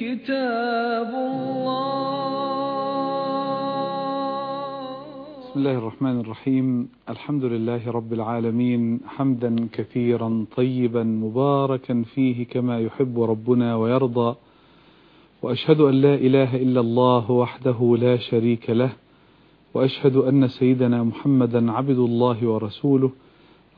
كتاب الله. بسم الله الرحمن الرحيم. الحمد لله رب العالمين. حمدا كثيرا طيبا مباركا فيه كما يحب ربنا ويرضى. وأشهد أن لا إله إلا الله وحده لا شريك له. وأشهد أن سيدنا محمدا عبد الله ورسوله.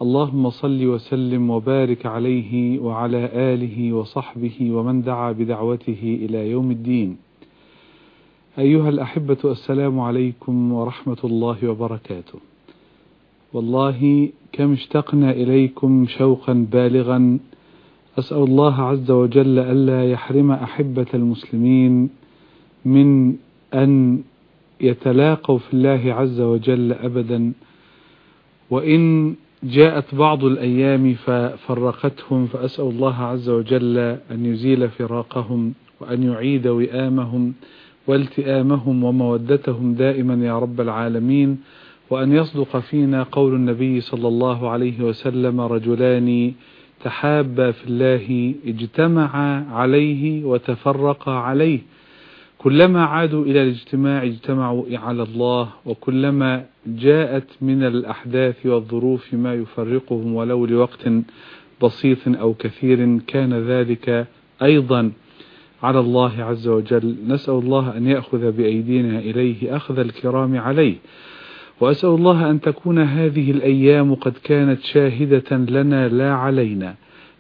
اللهم صل وسلم وبارك عليه وعلى آله وصحبه ومن دعا بدعوته إلى يوم الدين. أيها الأحبة السلام عليكم ورحمة الله وبركاته. والله كم اشتقنا إليكم شوقا بالغا. أسأل الله عز وجل ألا يحرم أحبة المسلمين من أن يتلاقوا في الله عز وجل أبدا. وإن جاءت بعض الأيام ففرقتهم فأسأل الله عز وجل أن يزيل فراقهم وأن يعيد وئامهم والتئامهم ومودتهم دائما يا رب العالمين وأن يصدق فينا قول النبي صلى الله عليه وسلم رجلان تحابا في الله اجتمعا عليه وتفرقا عليه كلما عادوا إلى الاجتماع اجتمعوا على الله وكلما جاءت من الأحداث والظروف ما يفرقهم ولو لوقت بسيط أو كثير كان ذلك أيضا على الله عز وجل. نسأل الله أن يأخذ بأيدينا إليه أخذ الكرام عليه. وأسأل الله أن تكون هذه الأيام قد كانت شاهدة لنا لا علينا.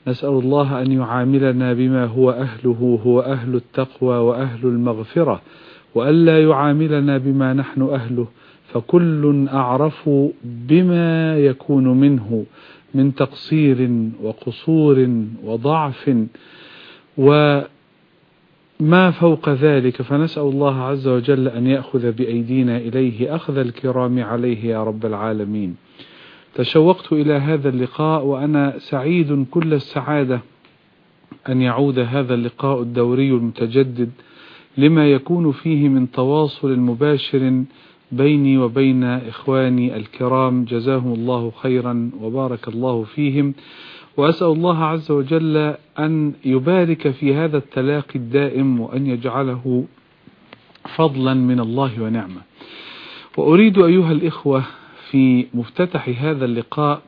نسأل الله أن يعاملنا بما هو أهله هو أهل التقوى وأهل المغفرة وألا يعاملنا بما نحن أهله فكل أعرف بما يكون منه من تقصير وقصور وضعف وما فوق ذلك. فنسأل الله عز وجل أن يأخذ بأيدينا إليه أخذ الكرام عليه يا رب العالمين. تشوقت إلى هذا اللقاء وأنا سعيد كل السعادة أن يعود هذا اللقاء الدوري المتجدد لما يكون فيه من تواصل مباشر بيني وبين إخواني الكرام. جزاهم الله خيرا وبارك الله فيهم. وأسأل الله عز وجل أن يبارك في هذا التلاقي الدائم وأن يجعله فضلا من الله ونعمة. وأريد أيها الإخوة في مفتتح هذا اللقاء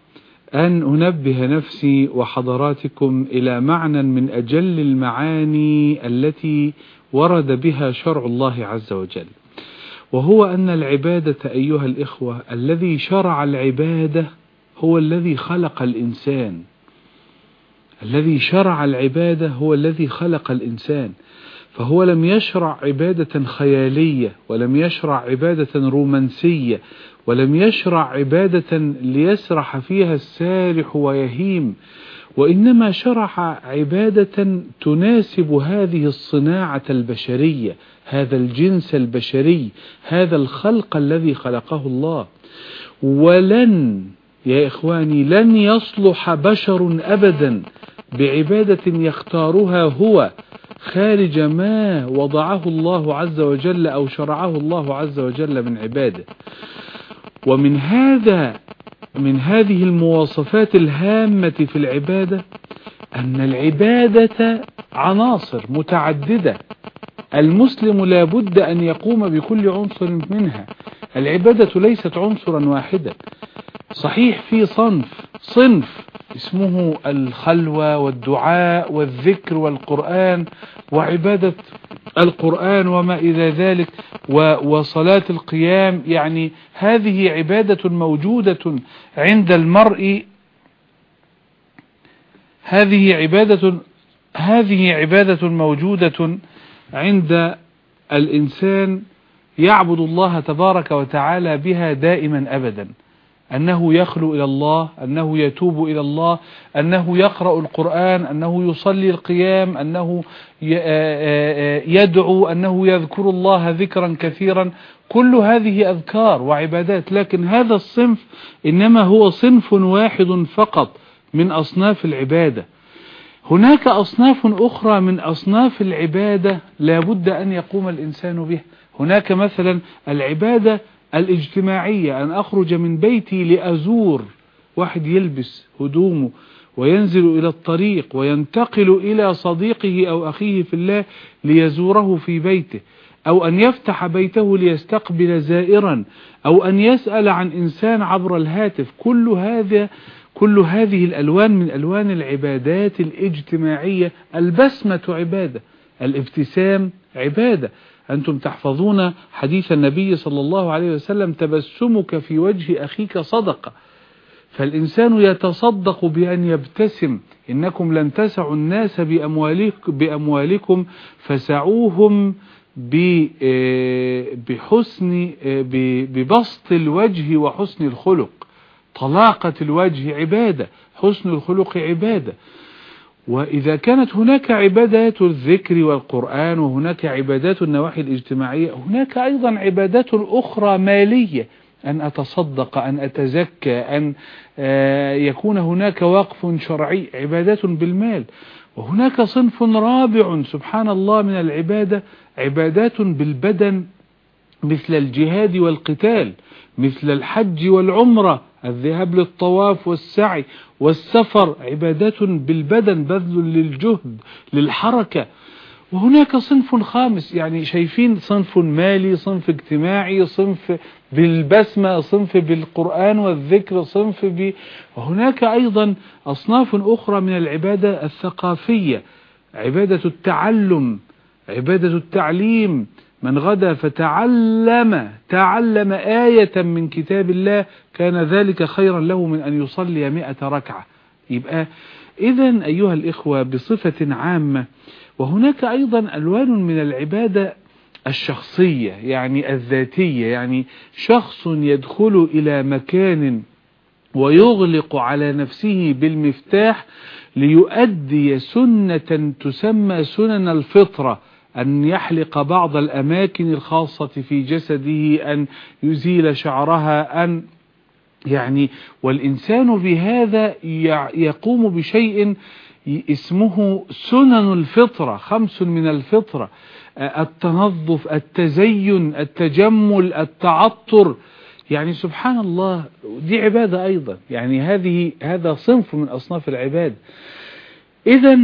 أن أنبه نفسي وحضراتكم إلى معنى من أجل المعاني التي ورد بها شرع الله عز وجل. وهو أن العبادة أيها الإخوة الذي شرع العبادة هو الذي خلق الإنسان. الذي شرع العبادة هو الذي خلق الإنسان. فهو لم يشرع عبادة خيالية ولم يشرع عبادة رومانسية. ولم يشرع عبادة ليسرح فيها السارح ويهيم وإنما شرع عبادة تناسب هذه الصناعة البشرية هذا الجنس البشري هذا الخلق الذي خلقه الله. ولن يا إخواني لن يصلح بشر أبدا بعبادة يختارها هو خارج ما وضعه الله عز وجل أو شرعه الله عز وجل من عباده. ومن هذا من هذه المواصفات الهامة في العبادة أن العبادة عناصر متعددة. المسلم لا بد أن يقوم بكل عنصر منها. العبادة ليست عنصرا واحدا صحيح في صنف صنف اسمه الخلوة والدعاء والذكر والقرآن وعبادة القرآن وما إلى ذلك وصلاة القيام يعني هذه عبادة موجودة عند المرء. هذه عبادة هذه عبادة موجودة عند الإنسان يعبد الله تبارك وتعالى بها دائما أبدا. أنه يخلو إلى الله أنه يتوب إلى الله أنه يقرأ القرآن أنه يصلي القيام أنه يدعو أنه يذكر الله ذكرا كثيرا. كل هذه أذكار وعبادات لكن هذا الصنف إنما هو صنف واحد فقط من أصناف العبادة. هناك أصناف أخرى من أصناف العبادة لا بد أن يقوم الإنسان بها. هناك مثلا العبادة الاجتماعية أن أخرج من بيتي لأزور. واحد يلبس هدومه وينزل إلى الطريق وينتقل إلى صديقه أو أخيه في الله ليزوره في بيته أو أن يفتح بيته ليستقبل زائرا أو أن يسأل عن إنسان عبر الهاتف. كل هذا كل هذه الألوان من ألوان العبادات الاجتماعية. البسمة عبادة الابتسام عبادة. أنتم تحفظون حديث النبي صلى الله عليه وسلم تبسمك في وجه أخيك صدقة. فالإنسان يتصدق بأن يبتسم. إنكم لن تسعوا الناس بأموالكم فسعوهم بحسن ببسط الوجه وحسن الخلق. طلاقة الوجه عبادة حسن الخلق عبادة. وإذا كانت هناك عبادات الذكر والقرآن وهناك عبادات النواحي الاجتماعية هناك أيضا عبادات أخرى مالية أن أتصدق أن أتزكى أن يكون هناك وقف شرعي عبادات بالمال. وهناك صنف رابع سبحان الله من العبادة عبادات بالبدن مثل الجهاد والقتال مثل الحج والعمرة. الذهاب للطواف والسعي والسفر عبادات بالبدن بذل للجهد للحركة. وهناك صنف خامس يعني شايفين صنف مالي صنف اجتماعي صنف بالبسمة صنف بالقرآن والذكر صنف ب... وهناك أيضا أصناف أخرى من العبادة الثقافية عبادة التعلم عبادة التعليم من غدا فتعلم تعلم آية من كتاب الله كان ذلك خيرا له من أن يصلي مئة ركعة. يبقى إذا أيها الإخوة بصفة عامة وهناك أيضا ألوان من العبادة الشخصية يعني الذاتية يعني شخص يدخل إلى مكان ويغلق على نفسه بالمفتاح ليؤدي سنة تسمى سنن الفطرة. أن يحلق بعض الأماكن الخاصة في جسده أن يزيل شعرها أن يعني والإنسان بهذا يقوم بشيء اسمه سنن الفطرة خمس من الفطرة التنظف التزين التجمل التعطر. يعني سبحان الله دي عبادة أيضا. يعني هذه هذا صنف من أصناف العباد. إذا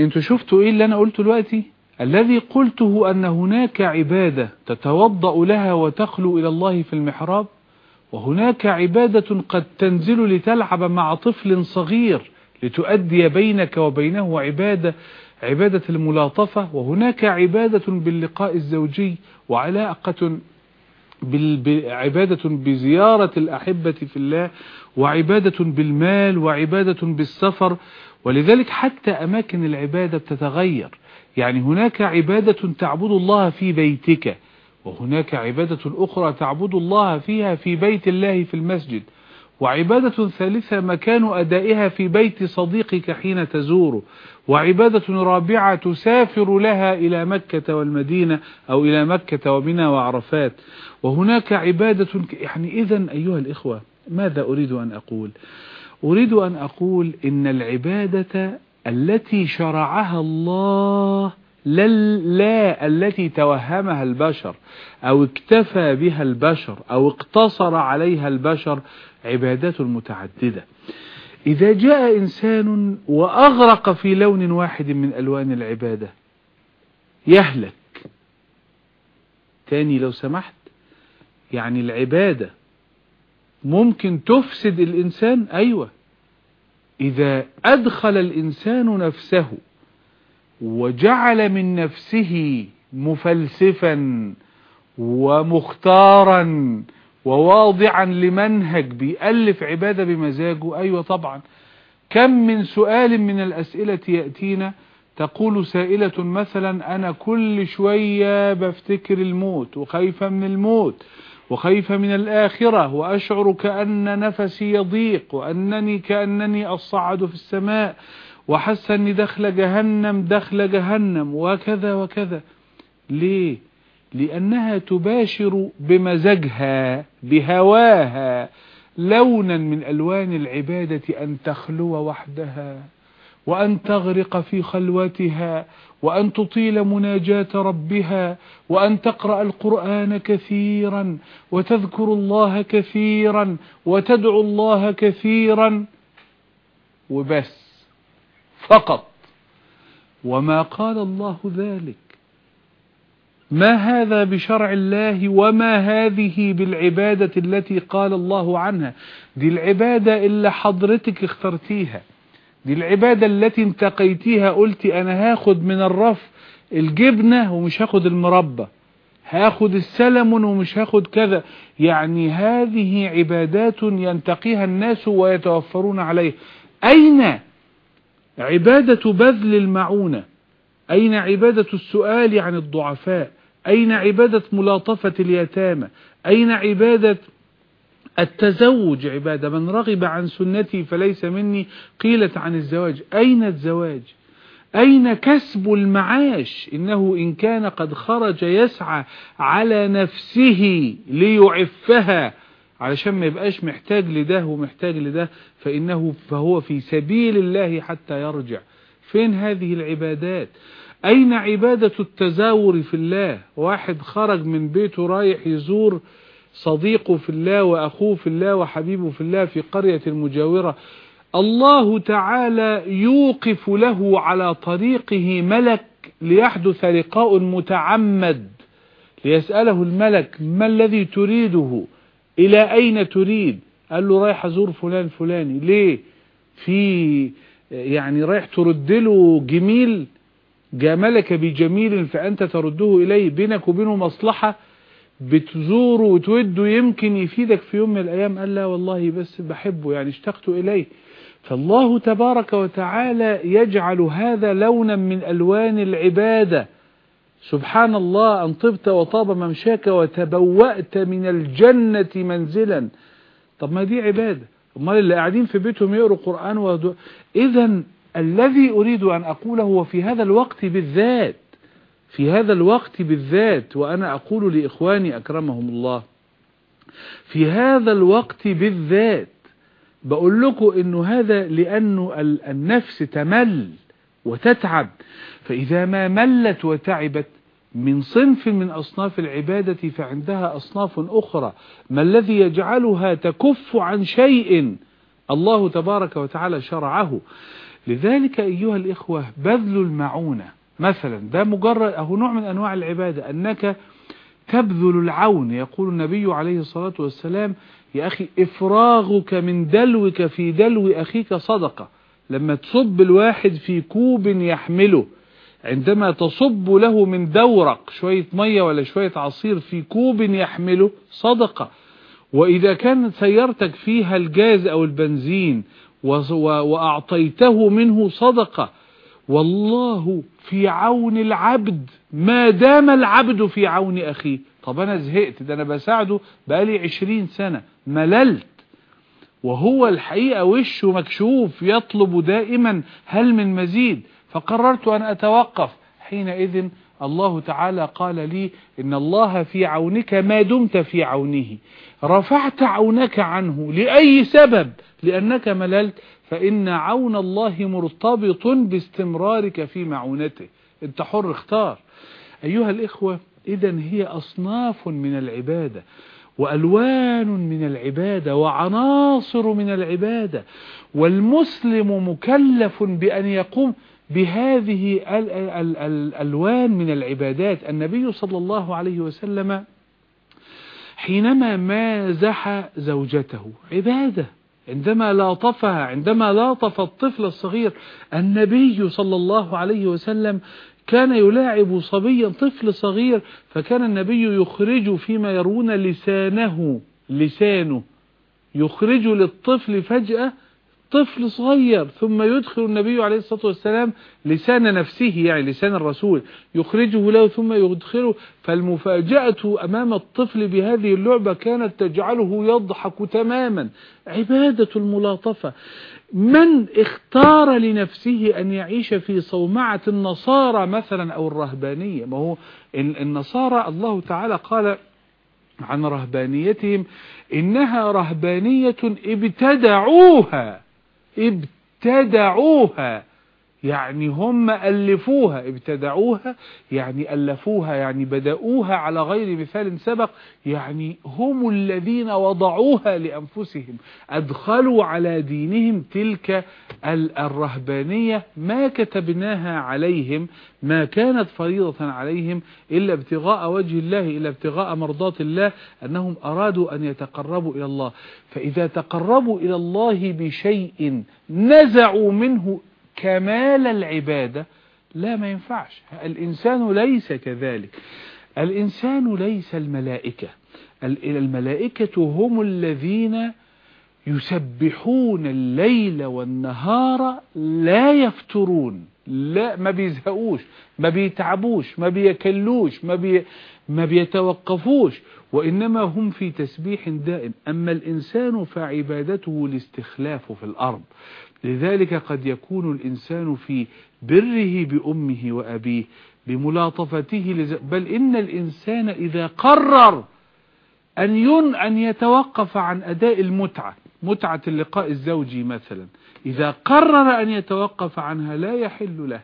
أنتوا شفتوا إيه اللي أنا قلته دلوقتي؟ الذي قلته أن هناك عبادة تتوضأ لها وتخلو إلى الله في المحراب وهناك عبادة قد تنزل لتلعب مع طفل صغير لتؤدي بينك وبينه عبادة عبادة الملاطفة وهناك عبادة باللقاء الزوجي وعلاقة عبادة بزيارة الأحبة في الله وعبادة بالمال وعبادة بالسفر ولذلك حتى أماكن العبادة تتغير يعني هناك عبادة تعبد الله في بيتك وهناك عبادة أخرى تعبد الله فيها في بيت الله في المسجد وعبادة ثالثة مكان أدائها في بيت صديقك حين تزوره وعبادة رابعة تسافر لها إلى مكة والمدينة أو إلى مكة ومنى وعرفات وهناك عبادة يعني إذا أيها الإخوة ماذا أريد أن أقول؟ أريد أن أقول إن العبادة التي شرعها الله لا التي توهمها البشر أو اكتفى بها البشر أو اقتصر عليها البشر عبادات متعددة. إذا جاء إنسان وأغرق في لون واحد من ألوان العبادة يهلك. تاني لو سمحت يعني العبادة ممكن تفسد الإنسان؟ أيوة. إذا أدخل الإنسان نفسه وجعل من نفسه مفلسفا ومختارا وواضعا لمنهج بيألف عبادة بمزاجه أيوة طبعا. كم من سؤال من الأسئلة يأتينا تقول سائلة مثلا أنا كل شوية بفتكر الموت وخايفة من الموت. وخايفة من الآخرة وأشعر كأن نفسي يضيق وأنني كأنني أصعد في السماء وحس أني دخل جهنم دخل جهنم وكذا وكذا. ليه؟ لأنها تباشر بمزجها بهواها لونا من ألوان العبادة أن تخلو وحدها وأن تغرق في خلوتها وأن تطيل مناجاة ربها وأن تقرأ القرآن كثيرا وتذكر الله كثيرا وتدعو الله كثيرا وبس فقط. وما قال الله ذلك؟ ما هذا بشرع الله وما هذه بالعبادة التي قال الله عنها؟ دي العبادة اللي حضرتك اخترتيها. دي العبادة التي انتقيتيها قلت أنا هاخد من الرف الجبنة ومش هاخد المربى. هاخد السلم ومش هاخد كذا. يعني هذه عبادات ينتقيها الناس ويتوفرون عليه أين عبادة بذل المعونة؟ أين عبادة السؤال عن الضعفاء؟ أين عبادة ملاطفة اليتامى؟ أين عبادة التزوج عبادة من رغب عن سنتي فليس مني. قيلت عن الزواج أين الزواج؟ أين كسب المعاش؟ إنه إن كان قد خرج يسعى على نفسه ليعفها. علشان ما يبقاش محتاج لده ومحتاج لده فإنه فهو في سبيل الله حتى يرجع. فين هذه العبادات؟ أين عبادة التزاور في الله؟ واحد خرج من بيته رايح يزور صديقه في الله وأخوه في الله وحبيبه في الله في قرية المجاورة الله تعالى يوقف له على طريقه ملك ليحدث لقاء متعمد ليسأله الملك ما الذي تريده إلى أين تريد؟ قال له رايح أزور فلان فلاني. ليه؟ في يعني رايح ترد له جميل جاملك بجميل فأنت ترده إليه بينك وبينه مصلحة بتزوره وتوده يمكن يفيدك في يوم من الأيام. قال لا والله بس بحبه يعني اشتقت إليه. فالله تبارك وتعالى يجعل هذا لونا من ألوان العبادة. سبحان الله أن طبت وطاب ممشاك وتبوأت من الجنة منزلا. طب ما دي عبادة. أمال اللي قاعدين في بيتهم يقروا قرآن ودو... إذا الذي أريد أن أقوله هو في هذا الوقت بالذات في هذا الوقت بالذات وأنا أقول لإخواني أكرمهم الله في هذا الوقت بالذات بقول لكم انه هذا لأنه النفس تمل وتتعب فإذا ما ملت وتعبت من صنف من أصناف العبادة فعندها أصناف أخرى ما الذي يجعلها تكف عن شيء؟ الله تبارك وتعالى شرعه. لذلك أيها الإخوة بذل المعونة. مثلا ده مجرد أهو نوع من أنواع العبادة أنك تبذل العون يقول النبي عليه الصلاة والسلام يا أخي إفراغك من دلوك في دلو أخيك صدقة. لما تصب الواحد في كوب يحمله عندما تصب له من دورق شوية مية ولا شوية عصير في كوب يحمله صدقة. وإذا كانت سيارتك فيها الجاز أو البنزين وأعطيته منه صدقة والله في عون العبد ما دام العبد في عون أخيه. طب أنا زهقت ده أنا بساعده بقالي عشرين سنة مللت. وهو الحقيقة وشه مكشوف يطلب دائما هل من مزيد؟ فقررت أن أتوقف. حينئذ الله تعالى قال لي إن الله في عونك ما دمت في عونه. رفعت عونك عنه لأي سبب؟ لأنك مللت فإن عون الله مرتبط باستمرارك في معونته. أنت حر اختار. أيها الإخوة إذا هي أصناف من العبادة وألوان من العبادة وعناصر من العبادة والمسلم مكلف بأن يقوم بهذه الألوان من العبادات. النبي صلى الله عليه وسلم حينما مازح زوجته عبادة. عندما لاطفها عندما لاطف الطفل الصغير النبي صلى الله عليه وسلم كان يلاعب صبيا طفل صغير فكان النبي يخرج فيما يرون لسانه لسانه. يخرج للطفل فجأة طفل صغير ثم يدخل النبي عليه الصلاة والسلام لسان نفسه يعني لسان الرسول يخرجه له ثم يدخله. فالمفاجأة أمام الطفل بهذه اللعبة كانت تجعله يضحك تماما. عبادة الملاطفة. من اختار لنفسه أن يعيش في صومعة النصارى مثلا أو الرهبانية؟ ما هو النصارى الله تعالى قال عن رهبانيتهم إنها رهبانية ابتدعوها. ابتدعوها. يعني هم ألفوها ابتدعوها يعني ألفوها يعني بدأوها على غير مثال سبق يعني هم الذين وضعوها لأنفسهم. أدخلوا على دينهم تلك الرهبانية ما كتبناها عليهم ما كانت فريضة عليهم إلا ابتغاء وجه الله إلا ابتغاء مرضات الله أنهم أرادوا أن يتقربوا إلى الله. فإذا تقربوا إلى الله بشيء نزعوا منه كمال العبادة لا ما ينفعش. الإنسان ليس كذلك. الإنسان ليس الملائكة. الملائكة هم الذين يسبحون الليل والنهار لا يفترون. لا ما بيزهقوش ما بيتعبوش ما بيكلوش ما, بي ما بيتوقفوش وإنما هم في تسبيح دائم. أما الإنسان فعبادته الاستخلاف في الأرض. لذلك قد يكون الإنسان في بره بأمه وأبيه بملاطفته. بل إن الإنسان إذا قرر أن, ين... أن يتوقف عن أداء المتعة متعة اللقاء الزوجي مثلا. إذا قرر أن يتوقف عنها لا يحل له.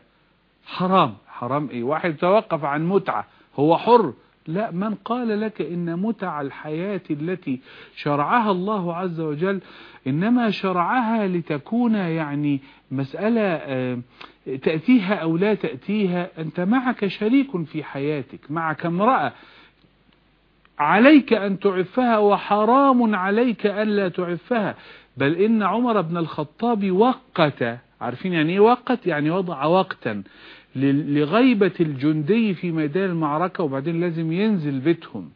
حرام. حرام إيه؟ واحد يتوقف عن متعة هو حر. لا من قال لك إن متع الحياة التي شرعها الله عز وجل إنما شرعها لتكون يعني مسألة آه، تأتيها أو لا تأتيها أنت معك شريك في حياتك معك امرأة. عليك أن تعفها وحرام عليك أن لا تعفها. بل إن عمر بن الخطاب وقت عارفين يعني إيه وقت؟ يعني وضع وقتا. لغيبة الجندي في ميدان المعركة وبعدين لازم ينزل بيتهم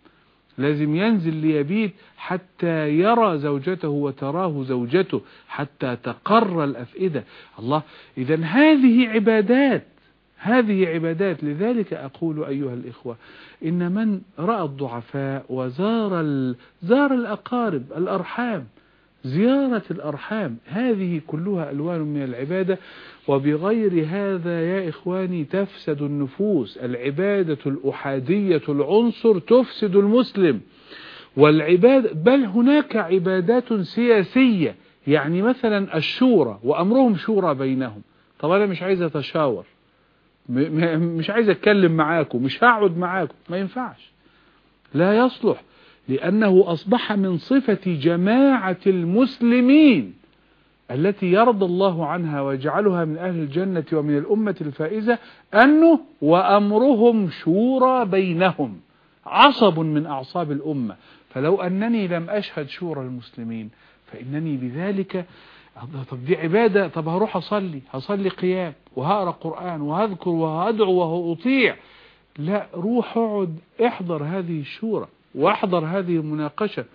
لازم ينزل ليبيت حتى يرى زوجته وتراه زوجته حتى تقر الأفئدة. الله إذا هذه عبادات هذه عبادات. لذلك أقول أيها الإخوة إن من رأى الضعفاء وزار زار الأقارب الأرحام زيارة الأرحام. هذه كلها ألوان من العبادة وبغير هذا يا إخواني تفسد النفوس. العبادة الأحادية العنصر تفسد المسلم. والعباد بل هناك عبادات سياسية يعني مثلا الشورى وأمرهم شورى بينهم. طب أنا مش عايز أتشاور. مش عايز أتكلم معاكم مش هقعد معاكم. ما ينفعش. لا يصلح. لأنه أصبح من صفة جماعة المسلمين التي يرضى الله عنها ويجعلها من أهل الجنة ومن الأمة الفائزة أنه وأمرهم شورى بينهم. عصب من أعصاب الأمة. فلو أنني لم أشهد شورى المسلمين فإنني بذلك طب دي عبادة طب هروح أصلي هصلي قيام وهقرأ قرآن وهذكر وهدعو وهأطيع. لا روح اقعد احضر هذه الشورى. واحضر هذه المناقشة.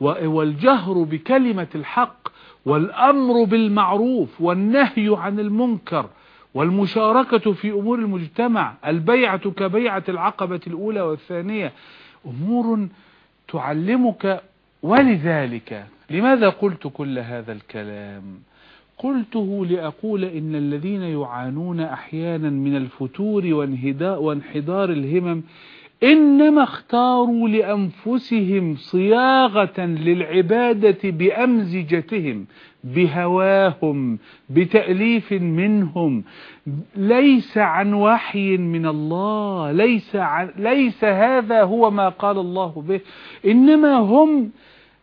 والجهر بكلمة الحق والأمر بالمعروف والنهي عن المنكر والمشاركة في أمور المجتمع البيعة كبيعة العقبة الأولى والثانية أمور تعلمك. ولذلك لماذا قلت كل هذا الكلام؟ قلته لأقول إن الذين يعانون أحيانا من الفتور وانحدار الهمم إنما اختاروا لأنفسهم صياغة للعبادة بأمزجتهم بهواهم بتأليف منهم. ليس عن وحي من الله ليس, عن ليس هذا هو ما قال الله به. إنما هم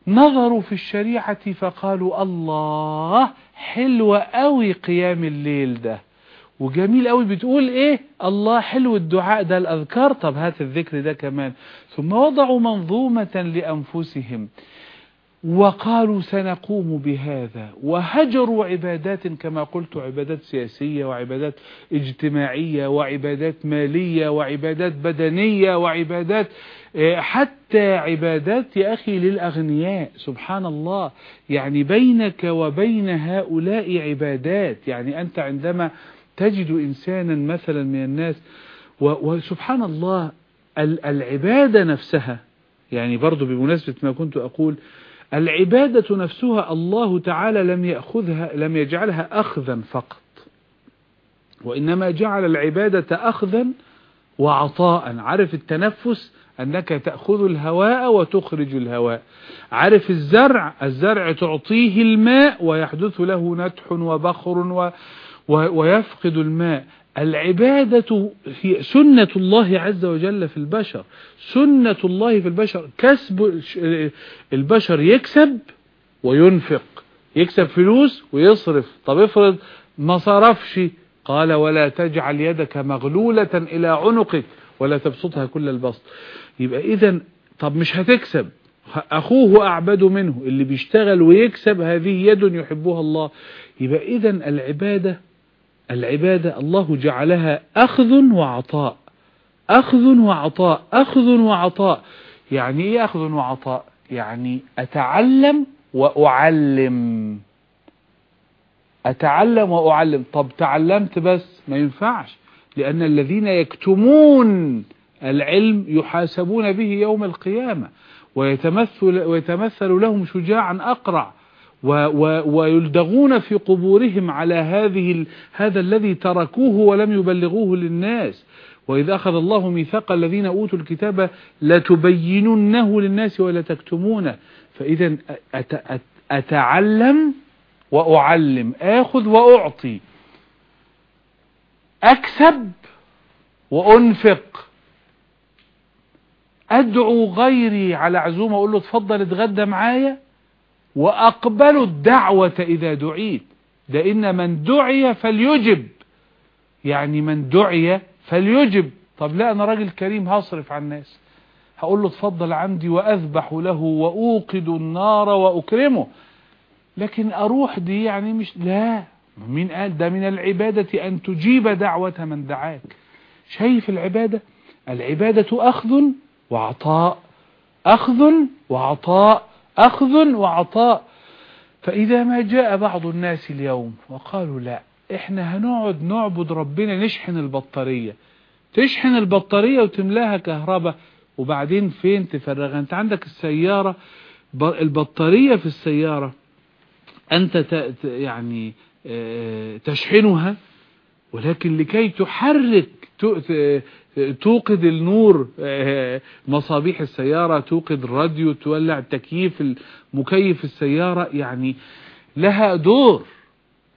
نظروا في الشريعة فقالوا الله حلو قوي قيام الليل ده. وجميل قوي بتقول إيه؟ الله حلو الدعاء ده الأذكار. طب هات الذكر ده كمان. ثم وضعوا منظومة لأنفسهم. وقالوا سنقوم بهذا. وهجروا عبادات كما قلت عبادات سياسية وعبادات اجتماعية وعبادات مالية وعبادات بدنية وعبادات آه، حتى عبادات يا أخي للأغنياء. سبحان الله. يعني بينك وبين هؤلاء عبادات. يعني أنت عندما تجد إنسانا مثلا من الناس وسبحان الله العبادة نفسها يعني برضو بمناسبة ما كنت أقول العبادة نفسها الله تعالى لم يأخذها لم يجعلها أخذا فقط وإنما جعل العبادة أخذا وعطاء. عارف التنفس؟ أنك تأخذ الهواء وتخرج الهواء. عارف الزرع؟ الزرع تعطيه الماء ويحدث له نتح وبخر و ويفقد الماء. العبادة هي سنة الله عز وجل في البشر. سنة الله في البشر. كسب البشر يكسب وينفق. يكسب فلوس ويصرف. طب افرض ما صرفش. قال ولا تجعل يدك مغلولة إلى عنقك ولا تبسطها كل البسط. يبقى إذا طب مش هتكسب. أخوه أعبد منه. اللي بيشتغل ويكسب هذه يد يحبها الله. يبقى إذا العبادة العبادة الله جعلها أخذ وعطاء. أخذ وعطاء. أخذ وعطاء. يعني إيه أخذ وعطاء؟ يعني أتعلم وأعلم. أتعلم وأعلم. طب تعلمت بس؟ ما ينفعش. لأن الذين يكتمون العلم يحاسبون به يوم القيامة. ويتمثل, ويتمثل لهم شجاعا أقرع. ويلدغون في قبورهم على هذه هذا الذي تركوه ولم يبلغوه للناس. وإذا أخذ الله ميثاق الذين أوتوا الكتاب لتبيننه للناس ولا تكتمونه فإذا أتعلم وأعلم آخذ وأعطي. أكسب وأنفق. أدعو غيري على عزومة أقول له تفضل اتغدى معايا. وأقبل الدعوة إذا دعيت. لأن من دعي فليجب. يعني من دعي فليجب. طب لا أنا راجل كريم هصرف على الناس. هقول له تفضل عندي وأذبح له وأوقد النار وأكرمه. لكن أروح دي يعني مش لا. مين قال ده من العبادة أن تجيب دعوة من دعاك. شايف العبادة؟ العبادة أخذ وعطاء. أخذ وعطاء أخذ وعطاء. فإذا ما جاء بعض الناس اليوم وقالوا لا إحنا هنقعد نعبد ربنا نشحن البطارية. تشحن البطارية وتملاها كهرباء وبعدين فين تفرغها؟ أنت عندك السيارة البطارية في السيارة أنت يعني آه، تشحنها ولكن لكي تحرك توقد النور آه، مصابيح السيارة توقد الراديو تولع التكييف المكيف السيارة يعني لها دور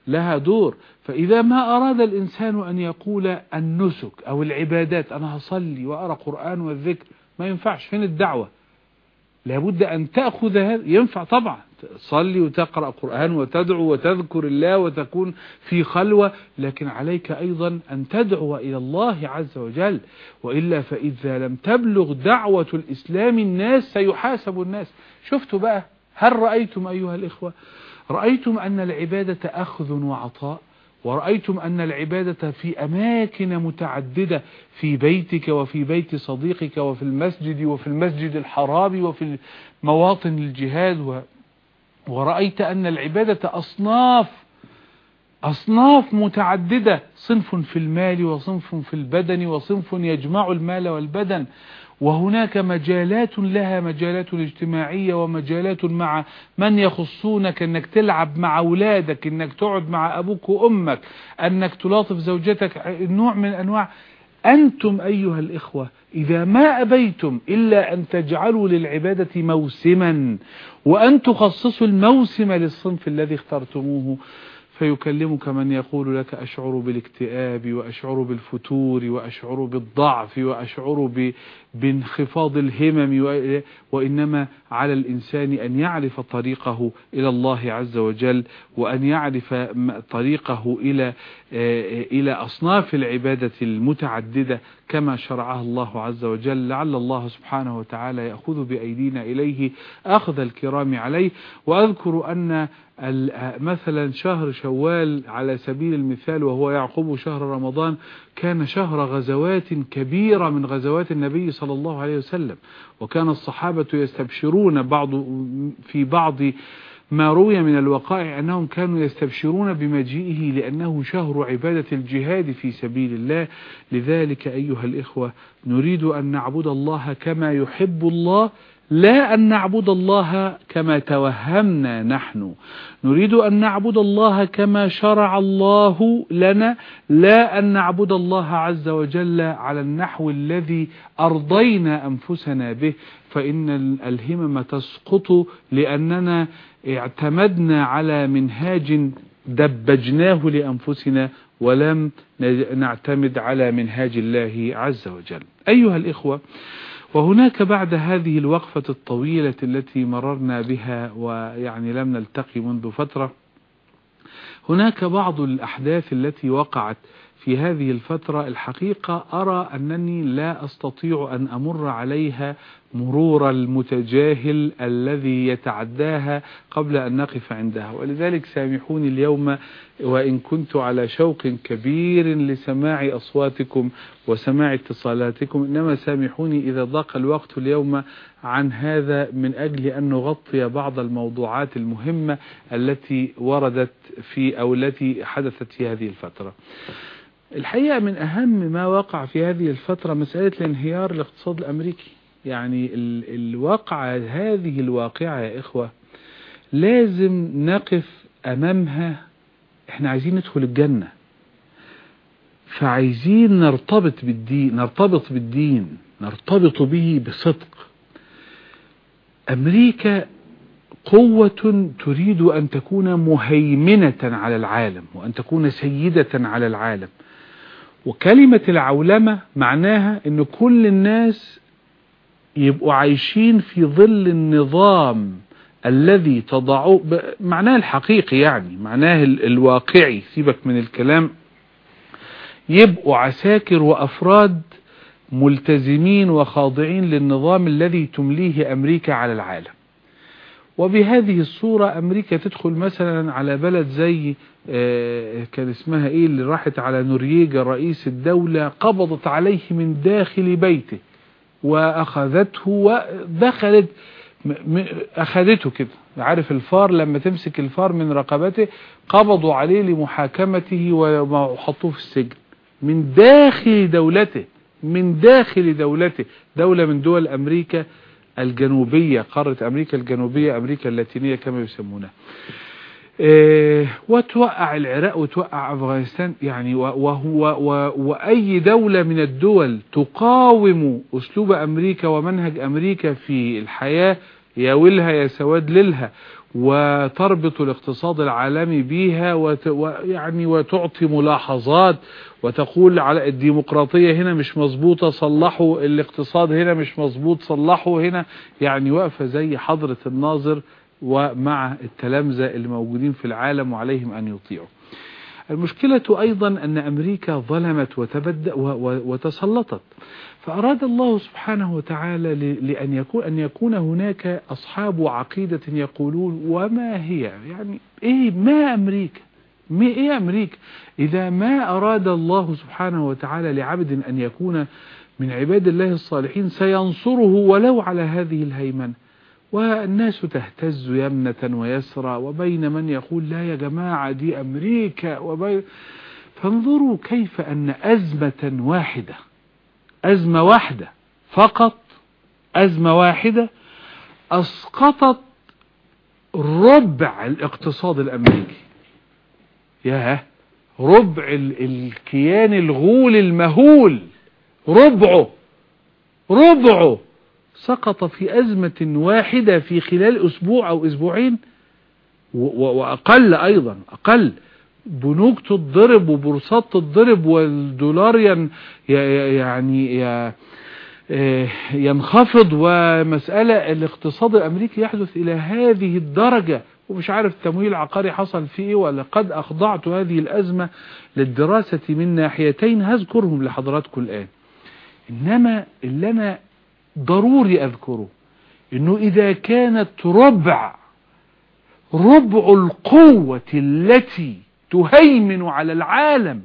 لها دور. فإذا ما أراد الإنسان أن يقول النسك أو العبادات أنا هصلي وأرى قرآن والذكر ما ينفعش فين الدعوة؟ لابد أن تأخذ هذا ينفع طبعا. تصلي وتقرأ قرآن وتدعو وتذكر الله وتكون في خلوة لكن عليك أيضا أن تدعو إلى الله عز وجل. وإلا فإذا لم تبلغ دعوة الإسلام الناس سيحاسب الناس. شفتوا بقى؟ هل رأيتم أيها الإخوة؟ رأيتم أن العبادة أخذ وعطاء؟ ورأيتم أن العبادة في أماكن متعددة في بيتك وفي بيت صديقك وفي المسجد وفي المسجد الحرام وفي مواطن الجهاد ورأيت أن العبادة أصناف أصناف متعددة. صنف في المال وصنف في البدن وصنف يجمع المال والبدن. وهناك مجالات لها مجالات اجتماعية ومجالات مع من يخصونك. أنك تلعب مع أولادك أنك تقعد مع أبوك وأمك أنك تلاطف زوجتك. نوع من أنواع. أنتم أيها الإخوة إذا ما أبيتم إلا أن تجعلوا للعبادة موسما. وأن تخصصوا الموسم للصنف الذي اخترتموه فيكلمك من يقول لك أشعر بالاكتئاب وأشعر بالفتور وأشعر بالضعف وأشعر بانخفاض الهمم وإنما على الإنسان أن يعرف طريقه إلى الله عز وجل وأن يعرف طريقه إلى إلى أصناف العبادة المتعددة كما شرعها الله عز وجل. لعل الله سبحانه وتعالى يأخذ بأيدينا إليه أخذ الكرام عليه. وأذكر أن مثلا شهر شوال على سبيل المثال وهو يعقب شهر رمضان كان شهر غزوات كبيرة من غزوات النبي صلى الله عليه وسلم. وكان الصحابة يستبشرون بعض في بعض ما روي من الوقائع أنهم كانوا يستبشرون بمجيئه لأنه شهر عبادة الجهاد في سبيل الله. لذلك أيها الإخوة نريد أن نعبد الله كما يحب الله لا أن نعبد الله كما توهمنا نحن. نريد أن نعبد الله كما شرع الله لنا. لا أن نعبد الله عز وجل على النحو الذي أرضينا أنفسنا به. فإن الهمم تسقط لأننا اعتمدنا على منهاج دبجناه لأنفسنا ولم نعتمد على منهاج الله عز وجل. أيها الإخوة وهناك بعد هذه الوقفة الطويلة التي مررنا بها ويعني لم نلتقي منذ فترة هناك بعض الأحداث التي وقعت في هذه الفترة الحقيقة أرى أنني لا أستطيع أن أمر عليها مرور المتجاهل الذي يتعداها قبل أن نقف عندها. ولذلك سامحوني اليوم وإن كنت على شوق كبير لسماع أصواتكم وسماع اتصالاتكم. إنما سامحوني إذا ضاق الوقت اليوم عن هذا من أجل أن نغطي بعض الموضوعات المهمة التي وردت في أو التي حدثت في هذه الفترة. الحقيقة من أهم ما وقع في هذه الفترة مسألة الانهيار الاقتصاد الأمريكي. يعني الواقعة هذه الواقعة يا إخوة لازم نقف أمامها. إحنا عايزين ندخل الجنة. فعايزين نرتبط بالدين نرتبط بالدين نرتبط به بصدق. أمريكا قوة تريد أن تكون مهيمنة على العالم وأن تكون سيدة على العالم. وكلمة العولمة معناها أن كل الناس يبقوا عايشين في ظل النظام الذي تضعوه معناه الحقيقي يعني معناه الواقعي. سيبك من الكلام. يبقوا عساكر وأفراد ملتزمين وخاضعين للنظام الذي تمليه أمريكا على العالم. وبهذه الصورة أمريكا تدخل مثلا على بلد زي كان اسمها إيه اللي راحت على نورييجا رئيس الدولة قبضت عليه من داخل بيته. وأخذته ودخلت أخذته كده. عارف الفار؟ لما تمسك الفار من رقبته قبضوا عليه لمحاكمته وحطوه في السجن. من داخل دولته من داخل دولته. دولة من دول أمريكا الجنوبية قارة أمريكا الجنوبية أمريكا اللاتينية كما يسمونها. وتوقع العراق وتوقع أفغانستان يعني وهو وأي دولة من الدول تقاوم أسلوب أمريكا ومنهج أمريكا في الحياة يا ويلها يا سواد للها وتربط الاقتصاد العالمي بيها ويعني وتعطي ملاحظات وتقول على الديمقراطية هنا مش مظبوطة صلحوا الاقتصاد هنا مش مظبوط صلحوا هنا يعني واقفة زي حضرة الناظر ومع التلامذة اللي موجودين في العالم وعليهم أن يطيعوا. المشكلة أيضا أن أمريكا ظلمت وتبدأ وتسلطت. فأراد الله سبحانه وتعالى لأن يكون أن يكون هناك أصحاب عقيدة يقولون وما هي؟ يعني إيه ما أمريكا؟ ما إيه أمريكا؟ إذا ما أراد الله سبحانه وتعالى لعبد أن يكون من عباد الله الصالحين سينصره ولو على هذه الهيمنة. والناس تهتز يمنة ويسرى وبين من يقول لا يا جماعة دي أمريكا وبين. فانظروا كيف أن أزمة واحدة أزمة واحدة فقط أزمة واحدة أسقطت ربع الاقتصاد الأمريكي. ياه! ربع الكيان الغول المهول. ربعه ربعه. سقط في أزمة واحدة في خلال أسبوع أو أسبوعين وأقل أيضا أقل. بنوك تضرب وبورصات تضرب والدولار ين يعني ينخفض ومسألة الاقتصاد الأمريكي يحدث إلى هذه الدرجة. ومش عارف التمويل العقاري حصل فيه إيه ولا قد أخضعت هذه الأزمة للدراسة من ناحيتين هذكرهم لحضراتكم الآن. إنما اللي أنا ضروري أذكره إنه إذا كانت ربع ربع القوة التي تهيمن على العالم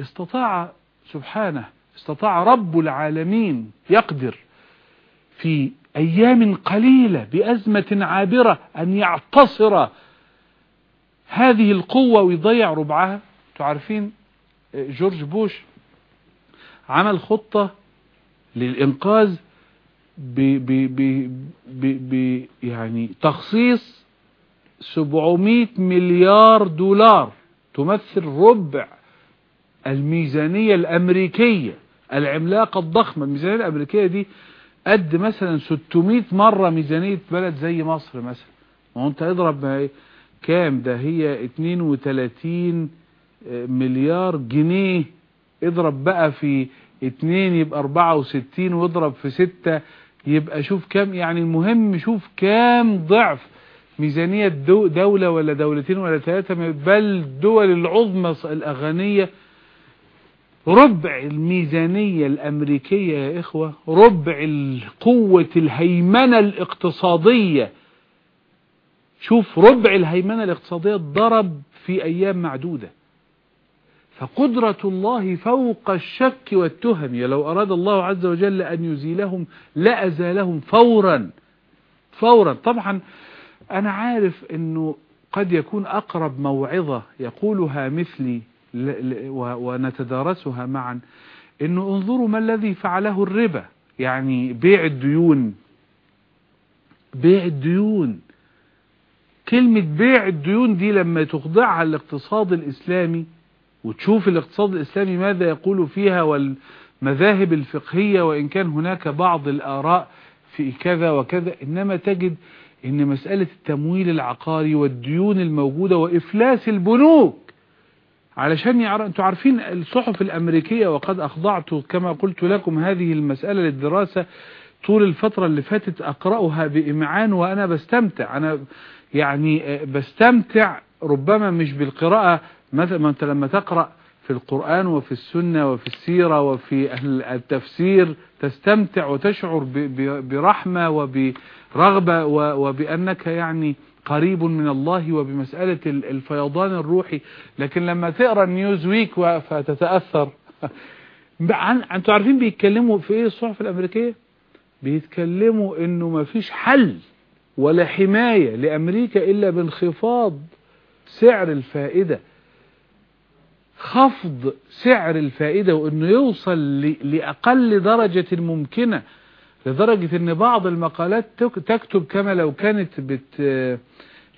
استطاع سبحانه استطاع رب العالمين يقدر في أيام قليلة بأزمة عابرة أن يعتصر هذه القوة ويضيع ربعها. تعرفين جورج بوش عمل خطة للإنقاذ ب ب ب ب ب يعني تخصيص 700 مليار دولار تمثل ربع الميزانية الأمريكية العملاقة الضخمة. الميزانية الأمريكية دي قد مثلا 600 مرة ميزانية بلد زي مصر مثلا. وانت اضرب كام ده؟ هي 32 مليار جنيه. اضرب بقى في اتنين يبقى اربعة وستين واضرب في ستة يبقى شوف كام يعني المهم شوف كام ضعف ميزانية دولة ولا دولتين ولا ثلاثة بل الدول العظمى الأغنية. ربع الميزانية الأمريكية يا إخوة ربع قوة الهيمنة الاقتصادية. شوف ربع الهيمنة الاقتصادية ضرب في أيام معدودة. فقدرة الله فوق الشك والتهم. لو أراد الله عز وجل أن يزيلهم لأزالهم فورا. فورا. طبعا أنا عارف أنه قد يكون أقرب موعظة يقولها مثلي ونتدارسها معا أنه انظروا ما الذي فعله الربا. يعني بيع الديون. بيع الديون. كلمة بيع الديون دي لما تخضعها الاقتصاد الإسلامي وتشوف الاقتصاد الإسلامي ماذا يقول فيها والمذاهب الفقهية وإن كان هناك بعض الآراء في كذا وكذا إنما تجد إن مسألة التمويل العقاري والديون الموجودة وإفلاس البنوك. علشان يعرف أنتوا عارفين الصحف الأمريكية وقد أخضعت كما قلت لكم هذه المسألة للدراسة طول الفترة اللي فاتت أقرأها بإمعان وأنا بستمتع. أنا يعني بستمتع ربما مش بالقراءة مثلا أنت لما تقرأ في القرآن وفي السنة وفي السيرة وفي التفسير تستمتع وتشعر برحمة وبرغبة وبأنك يعني قريب من الله وبمسألة الفيضان الروحي. لكن لما تقرأ النيوز ويك فتتأثر. أنتوا عارفين بيتكلموا في إيه الصحف الأمريكية؟ بيتكلموا إنه ما فيش حل ولا حماية لأمريكا إلا بانخفاض سعر الفائدة. خفض سعر الفائدة وإنه يوصل لأقل درجة ممكنة لدرجة إن بعض المقالات تكتب كما لو كانت بت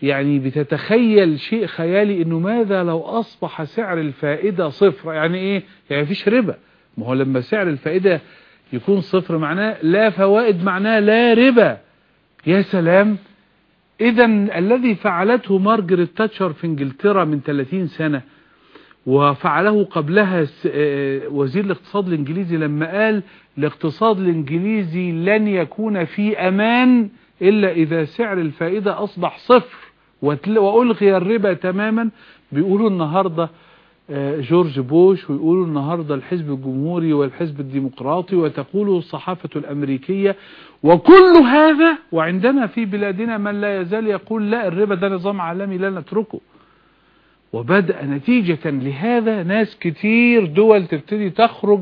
يعني بتتخيل شيء خيالي إنه ماذا لو أصبح سعر الفائدة صفر؟ يعني إيه؟ يعني مفيش ربا. ما هو لما سعر الفائدة يكون صفر معناه لا فوائد معناه لا ربا. يا سلام! اذا الذي فعلته مارجريت تاتشر في إنجلترا من 30 سنة وفعله قبلها وزير الاقتصاد الإنجليزي لما قال الاقتصاد الإنجليزي لن يكون في أمان إلا إذا سعر الفائدة أصبح صفر وألغي الربا تماما. بيقولوا النهاردة جورج بوش ويقولوا النهاردة الحزب الجمهوري والحزب الديمقراطي وتقول الصحافة الأمريكية وكل هذا وعندنا في بلادنا من لا يزال يقول لا الربا ده نظام عالمي لا نتركه. وبدأ نتيجة لهذا ناس كتير دول تبتدي تخرج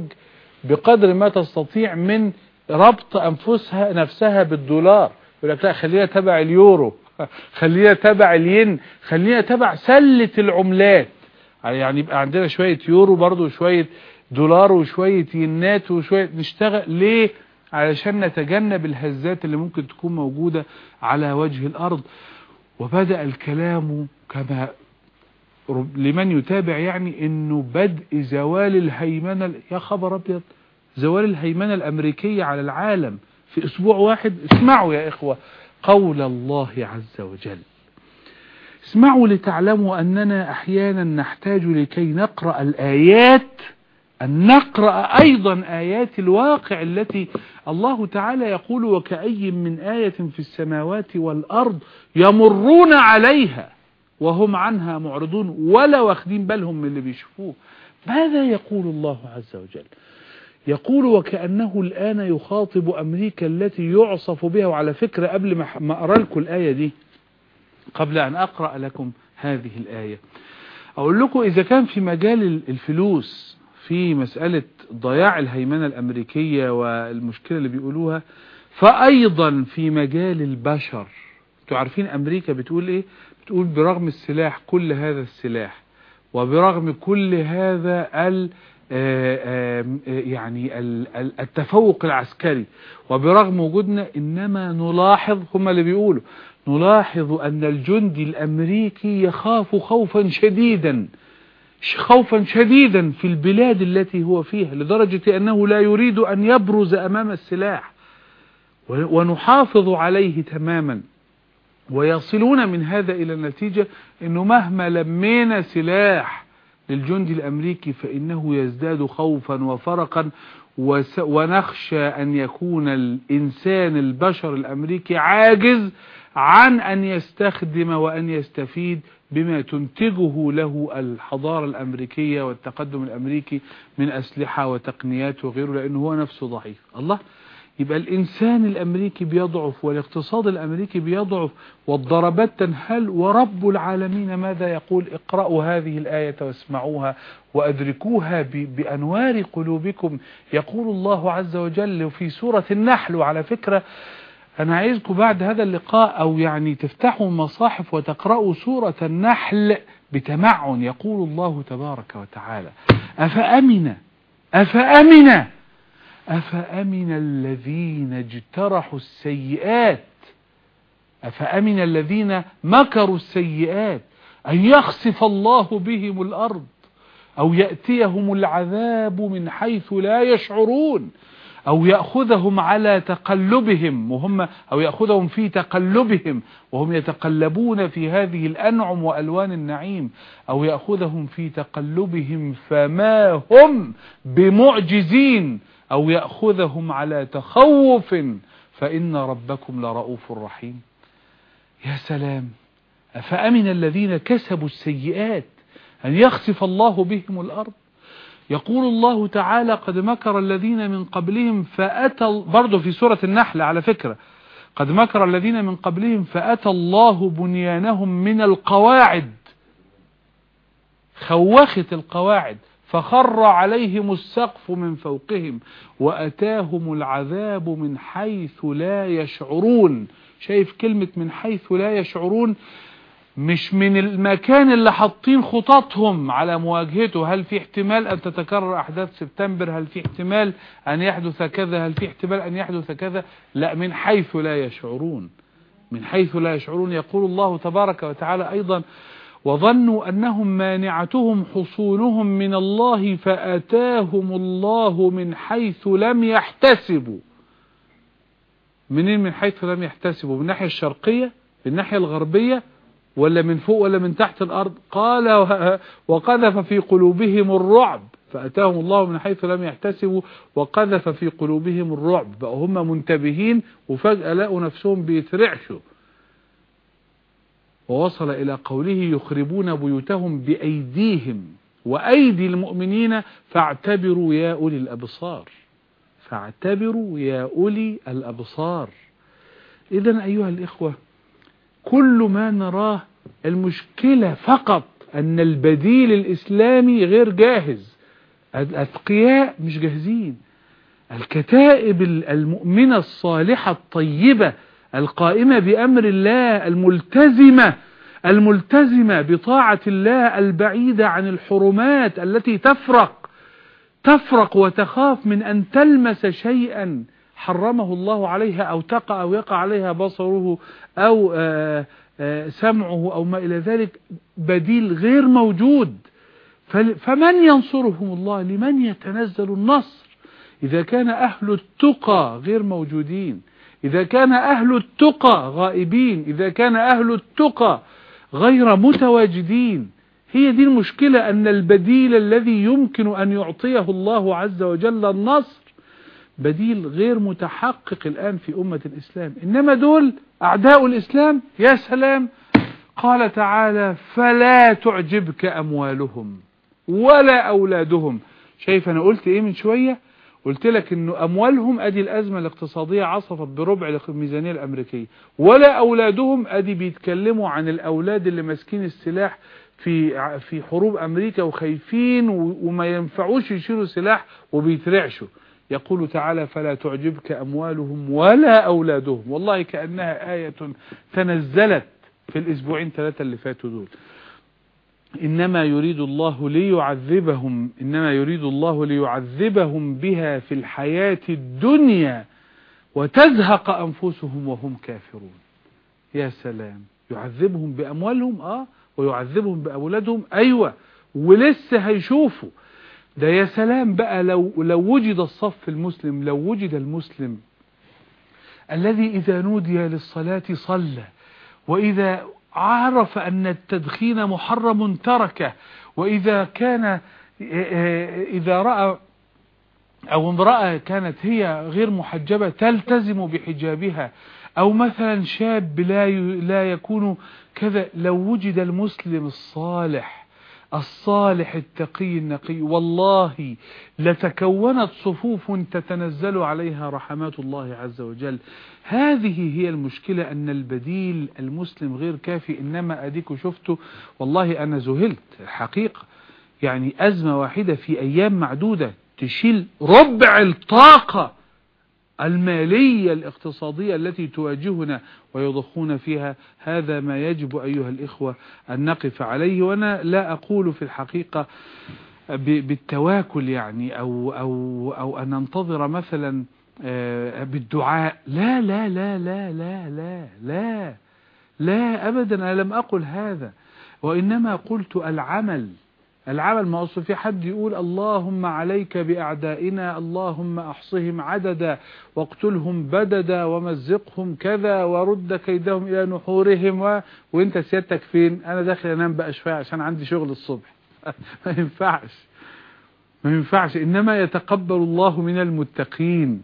بقدر ما تستطيع من ربط أنفسها نفسها بالدولار. يقول لك لا خليها تبع اليورو خليها تبع الين خليها تبع سلة العملات. يعني يبقى عندنا شوية يورو برضو وشوية دولار وشوية ينات وشوية. نشتغل ليه؟ علشان نتجنب الهزات اللي ممكن تكون موجودة على وجه الأرض. وبدأ الكلام كما لمن يتابع يعني إنه بدء زوال الهيمنة يا خبر أبيض. زوال الهيمنة الأمريكية على العالم في أسبوع واحد. اسمعوا يا إخوة قول الله عز وجل. اسمعوا لتعلموا أننا أحيانا نحتاج لكي نقرأ الآيات أن نقرأ أيضا آيات الواقع التي الله تعالى يقول وكأي من آية في السماوات والأرض يمرون عليها. وهم عنها معرضون ولا واخدين بالهم من اللي بيشوفوه. ماذا يقول الله عز وجل؟ يقول وكأنه الآن يخاطب أمريكا التي يعصف بها وعلى فكرة قبل ما أقرأ لكم الآية دي قبل أن أقرأ لكم هذه الآية أقول لكم إذا كان في مجال الفلوس في مسألة ضياع الهيمنة الأمريكية والمشكلة اللي بيقولوها فأيضا في مجال البشر. تعرفين أمريكا بتقول إيه؟ تقول برغم السلاح كل هذا السلاح وبرغم كل هذا ال يعني التفوق العسكري وبرغم وجودنا إنما نلاحظ هم اللي بيقولوا نلاحظ أن الجندي الأمريكي يخاف خوفا شديدا خوفا شديدا في البلاد التي هو فيها لدرجة أنه لا يريد أن يبرز أمام السلاح ونحافظ عليه تماما. ويصلون من هذا إلى النتيجة أنه مهما لمينا سلاح للجندي الأمريكي فإنه يزداد خوفا وفرقا ونخشى أن يكون الإنسان البشر الأمريكي عاجز عن أن يستخدم وأن يستفيد بما تنتجه له الحضارة الأمريكية والتقدم الأمريكي من أسلحة وتقنيات وغيره لأنه هو نفسه ضعيف. الله يبقى الإنسان الأمريكي بيضعف والاقتصاد الأمريكي بيضعف والضربات تنهل ورب العالمين ماذا يقول؟ اقرأوا هذه الآية واسمعوها وأدركوها بأنوار قلوبكم. يقول الله عز وجل في سورة النحل وعلى فكرة أنا عايزكم بعد هذا اللقاء أو يعني تفتحوا المصاحف وتقرأوا سورة النحل بتمعن. يقول الله تبارك وتعالى أفأمن؟ أفأمن؟ أفأمن الذين اجترحوا السيئات؟ أفأمن الذين مكروا السيئات أن يخسف الله بهم الأرض أو يأتيهم العذاب من حيث لا يشعرون أو يأخذهم على تقلبهم وهم أو يأخذهم في تقلبهم وهم يتقلبون في هذه الأنعم وألوان النعيم أو يأخذهم في تقلبهم فما هم بمعجزين أو يأخذهم على تخوف فإن ربكم لرؤوف رحيم. يا سلام أفأمن الذين كسبوا السيئات أن يخسف الله بهم الأرض؟ يقول الله تعالى قد مكر الذين من قبلهم فأتى برضه في سورة النحل على فكرة. قد مكر الذين من قبلهم فأتى الله بنيانهم من القواعد. خوخت القواعد. فخر عليهم السقف من فوقهم وأتاهم العذاب من حيث لا يشعرون. شايف كلمة من حيث لا يشعرون؟ مش من المكان اللي حاطين خططهم على مواجهته. هل في احتمال أن تتكرر أحداث سبتمبر؟ هل في احتمال أن يحدث كذا؟ هل في احتمال أن يحدث كذا؟ لا من حيث لا يشعرون. من حيث لا يشعرون. يقول الله تبارك وتعالى أيضا وظنوا أنهم مانعتهم حصونهم من الله فأتاهم الله من حيث لم يحتسبوا. منين من حيث لم يحتسبوا؟ من الناحية الشرقية؟ من الناحية الغربية؟ ولا من فوق ولا من تحت الأرض؟ قال وقذف في قلوبهم الرعب. فأتاهم الله من حيث لم يحتسبوا وقذف في قلوبهم الرعب. بقى هم منتبهين وفجأة لقوا نفسهم بيترعشوا. ووصل إلى قوله يخربون بيوتهم بأيديهم وأيدي المؤمنين فاعتبروا يا أولي الأبصار. فاعتبروا يا أولي الأبصار. إذا أيها الإخوة كل ما نراه المشكلة فقط أن البديل الإسلامي غير جاهز. الأتقياء مش جاهزين. الكتائب المؤمنة الصالحة الطيبة القائمة بأمر الله الملتزمة الملتزمة بطاعة الله البعيدة عن الحرمات التي تفرق تفرق وتخاف من أن تلمس شيئا حرمه الله عليها أو تقع أو يقع عليها بصره أو آآ آآ سمعه أو ما إلى ذلك بديل غير موجود. فمن ينصرهم الله؟ لمن يتنزل النصر؟ إذا كان أهل التقى غير موجودين. إذا كان أهل التقى غائبين إذا كان أهل التقى غير متواجدين هي دي المشكلة أن البديل الذي يمكن أن يعطيه الله عز وجل النصر بديل غير متحقق الآن في أمة الإسلام. إنما دول أعداء الإسلام يا سلام قال تعالى فلا تعجبك أموالهم ولا أولادهم. شايف أنا قلت إيه من شوية؟ قلت لك إنه أموالهم أدي الأزمة الاقتصادية عصفت بربع الميزانية الأمريكية ولا أولادهم أدي بيتكلموا عن الأولاد اللي ماسكين السلاح في في حروب أمريكا وخايفين وما ينفعوش يشيلوا سلاح وبيترعشوا. يقول تعالى فلا تعجبك أموالهم ولا أولادهم. والله كأنها آية تنزلت في الأسبوعين ثلاثة اللي فاتوا دول. إنما يريد الله ليعذبهم إنما يريد الله ليعذبهم بها في الحياة الدنيا وتزهق أنفسهم وهم كافرون. يا سلام. يعذبهم بأموالهم آه ويعذبهم بأولادهم أيوة ولسه هيشوفوا. ده يا سلام بقى لو, لو وجد الصف المسلم لو وجد المسلم الذي إذا نودي للصلاة صلى وإذا عرف أن التدخين محرم تركه. وإذا كان إذا رأى أو امرأة كانت هي غير محجبة تلتزم بحجابها. أو مثلا شاب لا لا يكون كذا. لو وجد المسلم الصالح الصالح التقي النقي. والله لتكونت صفوف تتنزل عليها رحمات الله عز وجل. هذه هي المشكلة أن البديل المسلم غير كافي. إنما أديك شفته والله أنا ذهلت الحقيقة يعني أزمة واحدة في أيام معدودة تشيل ربع الطاقة. المالية الاقتصادية التي تواجهنا ويضخون فيها. هذا ما يجب أيها الإخوة أن نقف عليه وأنا لا أقول في الحقيقة بالتواكل يعني أو, أو, أو أن ننتظر مثلا بالدعاء. لا لا لا لا لا لا لا لا أبدا. أنا لم أقل هذا وإنما قلت العمل. العمل ما أصل في حد يقول اللهم عليك بأعدائنا اللهم أحصهم عددا واقتلهم بددا ومزقهم كذا ورد كيدهم إلى نحورهم و... وأنت سيادتك فين؟ أنا داخل أنام بقى شوية عشان عندي شغل الصبح. ما ينفعش. ما ينفعش. إنما يتقبل الله من المتقين.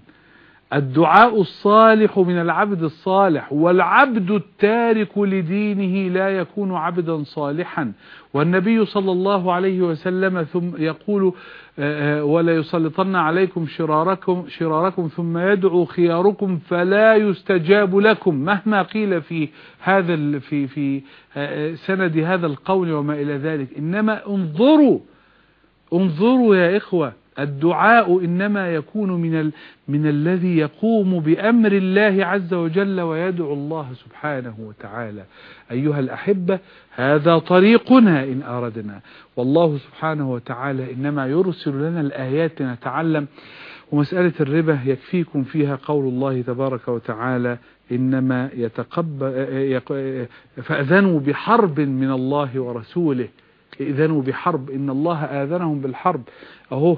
الدعاء الصالح من العبد الصالح والعبد التارك لدينه لا يكون عبدا صالحا. والنبي صلى الله عليه وسلم ثم يقول ولا يسلطن عليكم شراركم, شراركم ثم يدعو خياركم فلا يستجاب لكم. مهما قيل في هذا في في سند هذا القول وما إلى ذلك. إنما انظروا انظروا يا إخوة الدعاء إنما يكون من ال... من الذي يقوم بأمر الله عز وجل ويدعو الله سبحانه وتعالى. أيها الأحبة هذا طريقنا إن أردنا. والله سبحانه وتعالى إنما يرسل لنا الآيات نتعلم ومسألة الربا يكفيكم فيها قول الله تبارك وتعالى إنما يتقبل فأذنوا بحرب من الله ورسوله. إذنوا بحرب. إن الله آذنهم بالحرب. أهو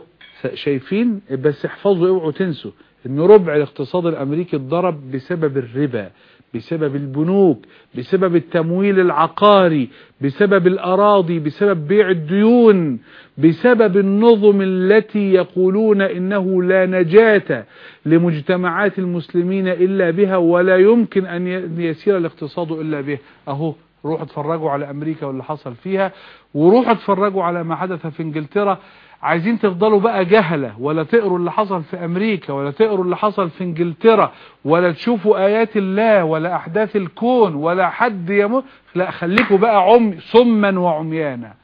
شايفين بس احفظوا اوعوا تنسوا إن ربع الاقتصاد الأمريكي اتضرب بسبب الربا بسبب البنوك بسبب التمويل العقاري بسبب الأراضي بسبب بيع الديون بسبب النظم التي يقولون إنه لا نجاة لمجتمعات المسلمين إلا بها ولا يمكن أن يسير الاقتصاد إلا به. أهو روحوا اتفرجوا على أمريكا واللي حصل فيها وروحوا اتفرجوا على ما حدث في إنجلترا. عايزين تفضلوا بقى جهلة ولا تقروا اللي حصل في أمريكا ولا تقروا اللي حصل في إنجلترا ولا تشوفوا آيات الله ولا أحداث الكون ولا حد يموت. لا خليكوا بقى عمي صما وعميانا.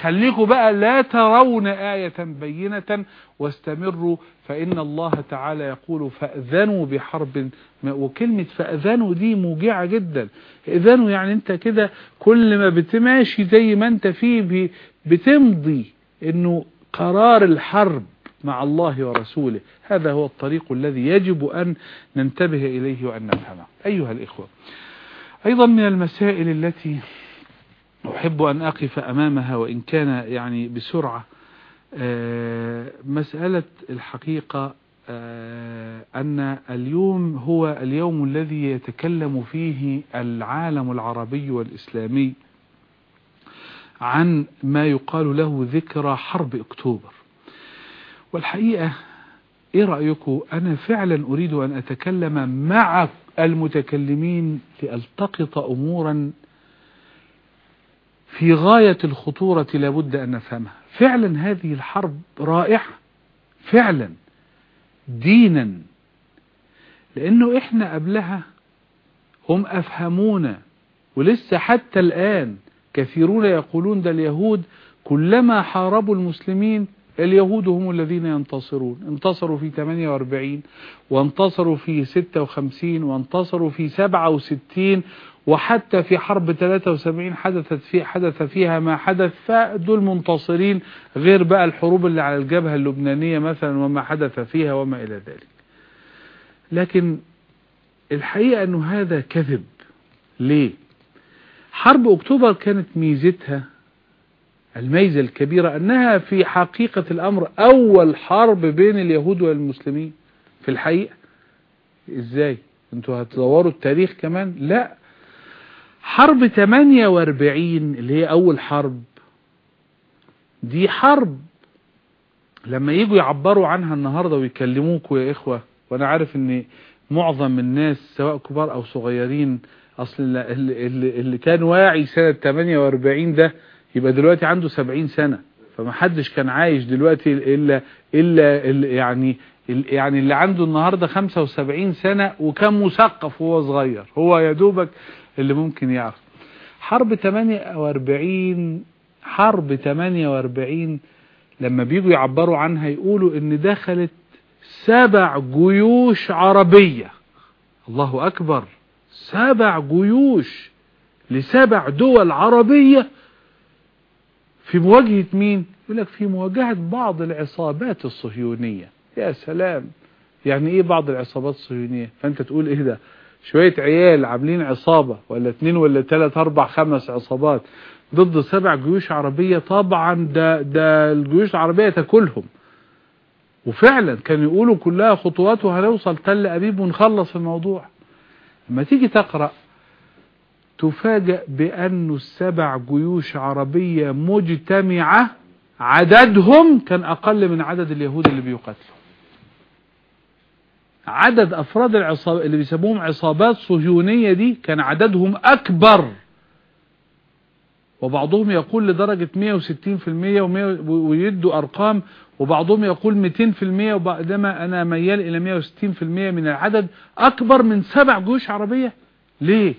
خليكوا بقى لا ترون آية بينة واستمروا فإن الله تعالى يقول فأذنوا بحرب وكلمة فأذنوا دي موجعة جدا. إذنوا يعني أنت كده كل ما بتماشي زي ما أنت فيه بتمضي إنه قرار الحرب مع الله ورسوله. هذا هو الطريق الذي يجب أن ننتبه إليه وأن نفهمه. أيها الإخوة أيضا من المسائل التي أحب أن أقف أمامها وإن كان يعني بسرعة مسألة الحقيقة أن اليوم هو اليوم الذي يتكلم فيه العالم العربي والإسلامي عن ما يقال له ذكرى حرب أكتوبر. والحقيقة إيه رأيكم أنا فعلا أريد أن أتكلم مع المتكلمين لألتقط امورا في غاية الخطورة لابد أن نفهمها. فعلا هذه الحرب رائعة. فعلا. دينا. لأنه إحنا قبلها هم أفهمونا ولسه حتى الآن كثيرون يقولون ده اليهود كلما حاربوا المسلمين اليهود هم الذين ينتصرون. انتصروا في 48 وانتصروا في 56 وانتصروا في 67 وحتى في حرب 73 حدثت في حدث فيها ما حدث. فدول منتصرين غير بقى الحروب اللي على الجبهة اللبنانية مثلا وما حدث فيها وما إلى ذلك. لكن الحقيقة أنه هذا كذب. ليه؟ حرب أكتوبر كانت ميزتها الميزة الكبيرة أنها في حقيقة الأمر أول حرب بين اليهود والمسلمين. في الحقيقة إزاي؟ أنتوا هتدوروا التاريخ كمان؟ لا. حرب 48 اللي هي أول حرب دي حرب لما يجوا يعبروا عنها النهاردة ويكلموكوا يا إخوة وأنا عارف أن معظم الناس سواء كبار أو صغيرين أصل اللي, اللي, كان واعي سنة 48 ده يبقى دلوقتي عنده 70 سنة فما حدش كان عايش دلوقتي إلا, إلا يعني يعني اللي عنده النهاردة 75 سنة وكان مثقف وهو صغير هو يا دوبك اللي ممكن يعرف. حرب 48 حرب 48 لما بيجوا يعبروا عنها يقولوا إن دخلت سبع جيوش عربية. الله أكبر. سبع جيوش لسبع دول عربية في مواجهة مين؟ يقول لك في مواجهة بعض العصابات الصهيونية. يا سلام! يعني إيه بعض العصابات الصهيونية؟ فأنت تقول إيه ده؟ شوية عيال عاملين عصابة ولا اتنين ولا تلات أربع خمس عصابات ضد سبع جيوش عربية. طبعا ده, ده الجيوش العربية تاكلهم. وفعلا كانوا يقولوا كلها خطوات وهنوصل. تل أبيب ونخلص الموضوع. لما تيجي تقرأ تفاجأ بأن السبع جيوش عربية مجتمعة عددهم كان أقل من عدد اليهود اللي بيقتلوا عدد أفراد العصاب اللي بيسموهم عصابات صهيونية دي كان عددهم أكبر. وبعضهم يقول لدرجة 160% ويدوا أرقام وبعضهم يقول 200% وبعدما أنا ميال إلى 160% من العدد أكبر من سبع جيوش عربية. ليه؟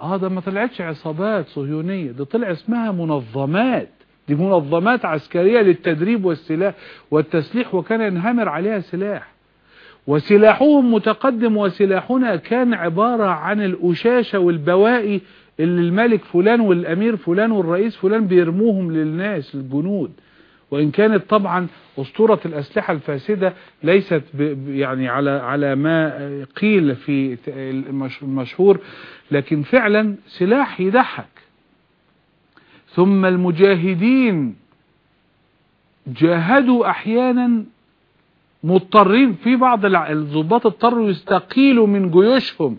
آه ده ما طلعتش عصابات صهيونية ده طلع اسمها منظمات. دي منظمات عسكرية للتدريب والسلاح والتسليح وكان ينهمر عليها سلاح. وسلاحهم متقدم وسلاحنا كان عبارة عن الأشاشة والبوائي اللي الملك فلان والأمير فلان والرئيس فلان بيرموهم للناس الجنود وإن كانت طبعا أسطورة الأسلحة الفاسدة ليست يعني على على ما قيل في المشهور لكن فعلا سلاح يضحك. ثم المجاهدين جاهدوا أحيانا مضطرين في بعض الضباط اضطروا يستقيلوا من جيوشهم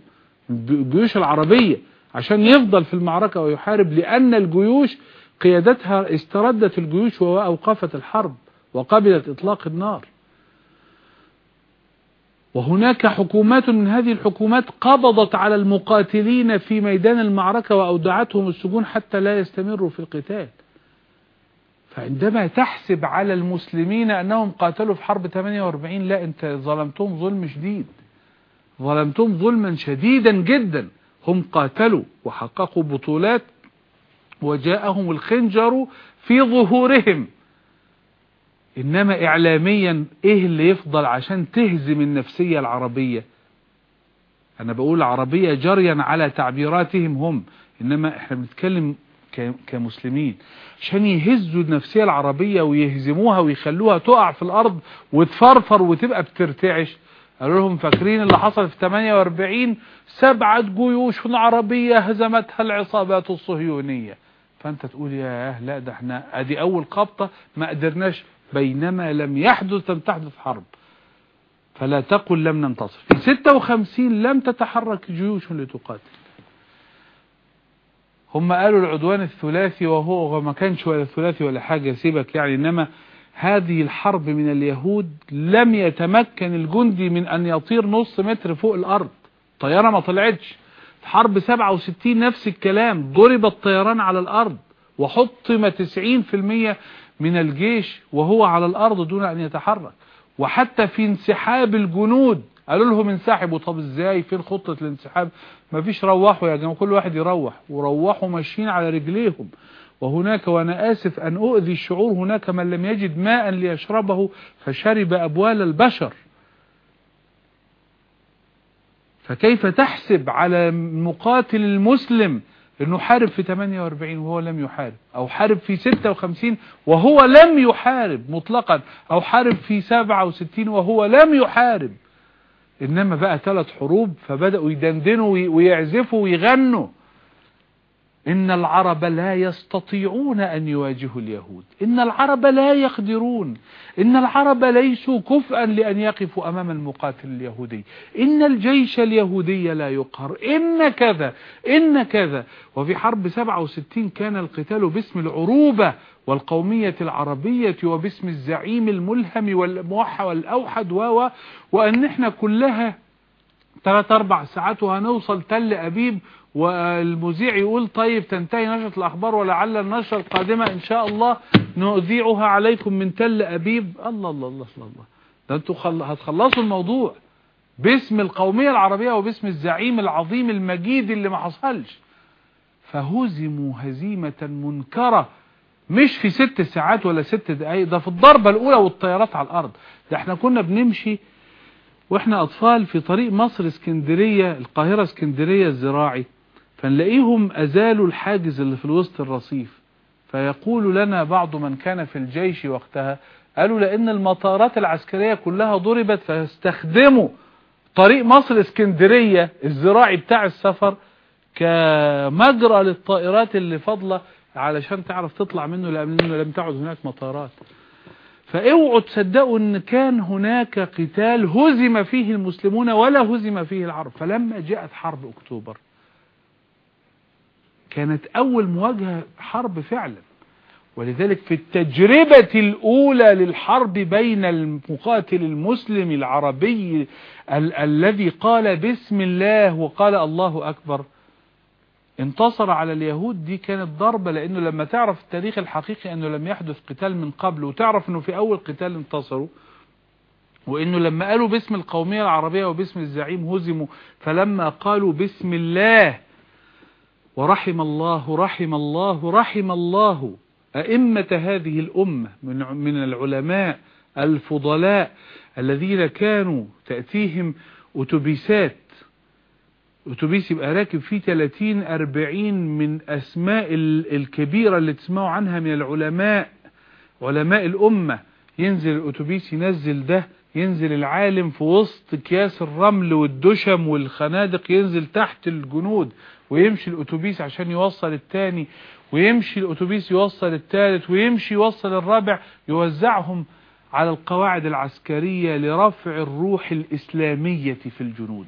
الجيوش العربية عشان يفضل في المعركة ويحارب لأن الجيوش قيادتها استردت الجيوش وأوقفت الحرب وقبلت إطلاق النار. وهناك حكومات من هذه الحكومات قبضت على المقاتلين في ميدان المعركة وأودعتهم السجون حتى لا يستمروا في القتال. فعندما تحسب على المسلمين أنهم قاتلوا في حرب 48 لا أنت ظلمتهم ظلم شديد. ظلمتهم ظلما شديدا جدا. هم قاتلوا وحققوا بطولات وجاءهم الخنجر في ظهورهم. إنما إعلاميا إيه اللي يفضل عشان تهزم النفسية العربية؟ أنا بقول عربية جريا على تعبيراتهم هم. إنما إحنا بنتكلم كمسلمين. عشان يهزوا النفسية العربية ويهزموها ويخلوها تقع في الأرض وتفرفر وتبقى بترتعش. قالوا لهم فاكرين اللي حصل في 48 سبعة جيوش عربية هزمتها العصابات الصهيونية. فأنت تقول يا لا ده إحنا أدي أول قبطة ما قدرناش بينما لم يحدث لم تحدث حرب. فلا تقل لم ننتصر. في 56 لم تتحرك جيوش لتقاتل. هم قالوا العدوان الثلاثي وهو ما كانش ولا ثلاثي ولا حاجة سيبك يعني إنما هذه الحرب من اليهود لم يتمكن الجندي من أن يطير نص متر فوق الأرض. طيارة ما طلعتش. حرب 67 نفس الكلام. ضرب الطيران على الأرض وحطم 90% من الجيش وهو على الأرض دون أن يتحرك. وحتى في انسحاب الجنود قالوا لهم انسحبوا. طب إزاي؟ فين خطة الانسحاب؟ ما فيش روحوا يا جماعة كل واحد يروح. وروحوا ماشيين على رجليهم. وهناك وأنا آسف أن أؤذي الشعور هناك من لم يجد ماء ليشربه فشرب أبوال البشر. فكيف تحسب على مقاتل المسلم إنه حارب في 48 وهو لم يحارب؟ أو حارب في 56 وهو لم يحارب مطلقا؟ أو حارب في 67 وهو لم يحارب؟ إنما بقى ثلاث حروب فبدأوا يدندنوا ويعزفوا ويغنوا. إن العرب لا يستطيعون أن يواجهوا اليهود. إن العرب لا يقدرون. إن العرب ليسوا كفءا لأن يقفوا أمام المقاتل اليهودي. إن الجيش اليهودي لا يقهر. إن كذا إن كذا. وفي حرب 67 كان القتال باسم العروبة والقومية العربية وباسم الزعيم الملهم والموحى والأوحد و وأن إحنا كلها ثلاث أربع ساعات وهنوصل تل أبيب والمذيع يقول طيب تنتهي نشرة الأخبار ولعل النشرة القادمة إن شاء الله نذيعها عليكم من تل أبيب. الله الله الله الله ده أنتوا خل... هتخلصوا الموضوع. باسم القومية العربية وباسم الزعيم العظيم المجيد اللي ما حصلش. فهزموا هزيمة منكرة. مش في ست ساعات ولا ست دقايق ده في الضربة الأولى والطيارات على الأرض. ده إحنا كنا بنمشي وإحنا أطفال في طريق مصر اسكندرية القاهرة اسكندرية الزراعي. فنلاقيهم أزالوا الحاجز اللي في الوسط الرصيف. فيقول لنا بعض من كان في الجيش وقتها قالوا لأن المطارات العسكرية كلها ضربت فاستخدموا طريق مصر اسكندرية الزراعي بتاع السفر كمجرى للطائرات اللي فاضلة علشان تعرف تطلع منه لأنه لم تعد هناك مطارات. فأوعوا تصدقوا إن كان هناك قتال هزم فيه المسلمون ولا هزم فيه العرب. فلما جاءت حرب أكتوبر كانت أول مواجهة حرب فعلا. ولذلك في التجربة الأولى للحرب بين المقاتل المسلم العربي ال الذي قال بسم الله وقال الله أكبر انتصر على اليهود. دي كانت ضربة لأنه لما تعرف التاريخ الحقيقي أنه لم يحدث قتال من قبل وتعرف أنه في أول قتال انتصروا وأنه لما قالوا باسم القومية العربية وباسم الزعيم هزموا فلما قالوا بسم الله ورحم الله رحم الله رحم الله. أئمة هذه الأمة من من العلماء الفضلاء الذين كانوا تأتيهم أتوبيسات أتوبيس يبقى راكب فيه 30 40 من أسماء الكبيرة اللي تسمعوا عنها من العلماء علماء الأمة. ينزل الأتوبيس ينزل ده ينزل العالم في وسط اكياس الرمل والدشم والخنادق ينزل تحت الجنود. ويمشي الأتوبيس عشان يوصل التاني ويمشي الأتوبيس يوصل الثالث ويمشي يوصل الرابع يوزعهم على القواعد العسكرية لرفع الروح الإسلامية في الجنود.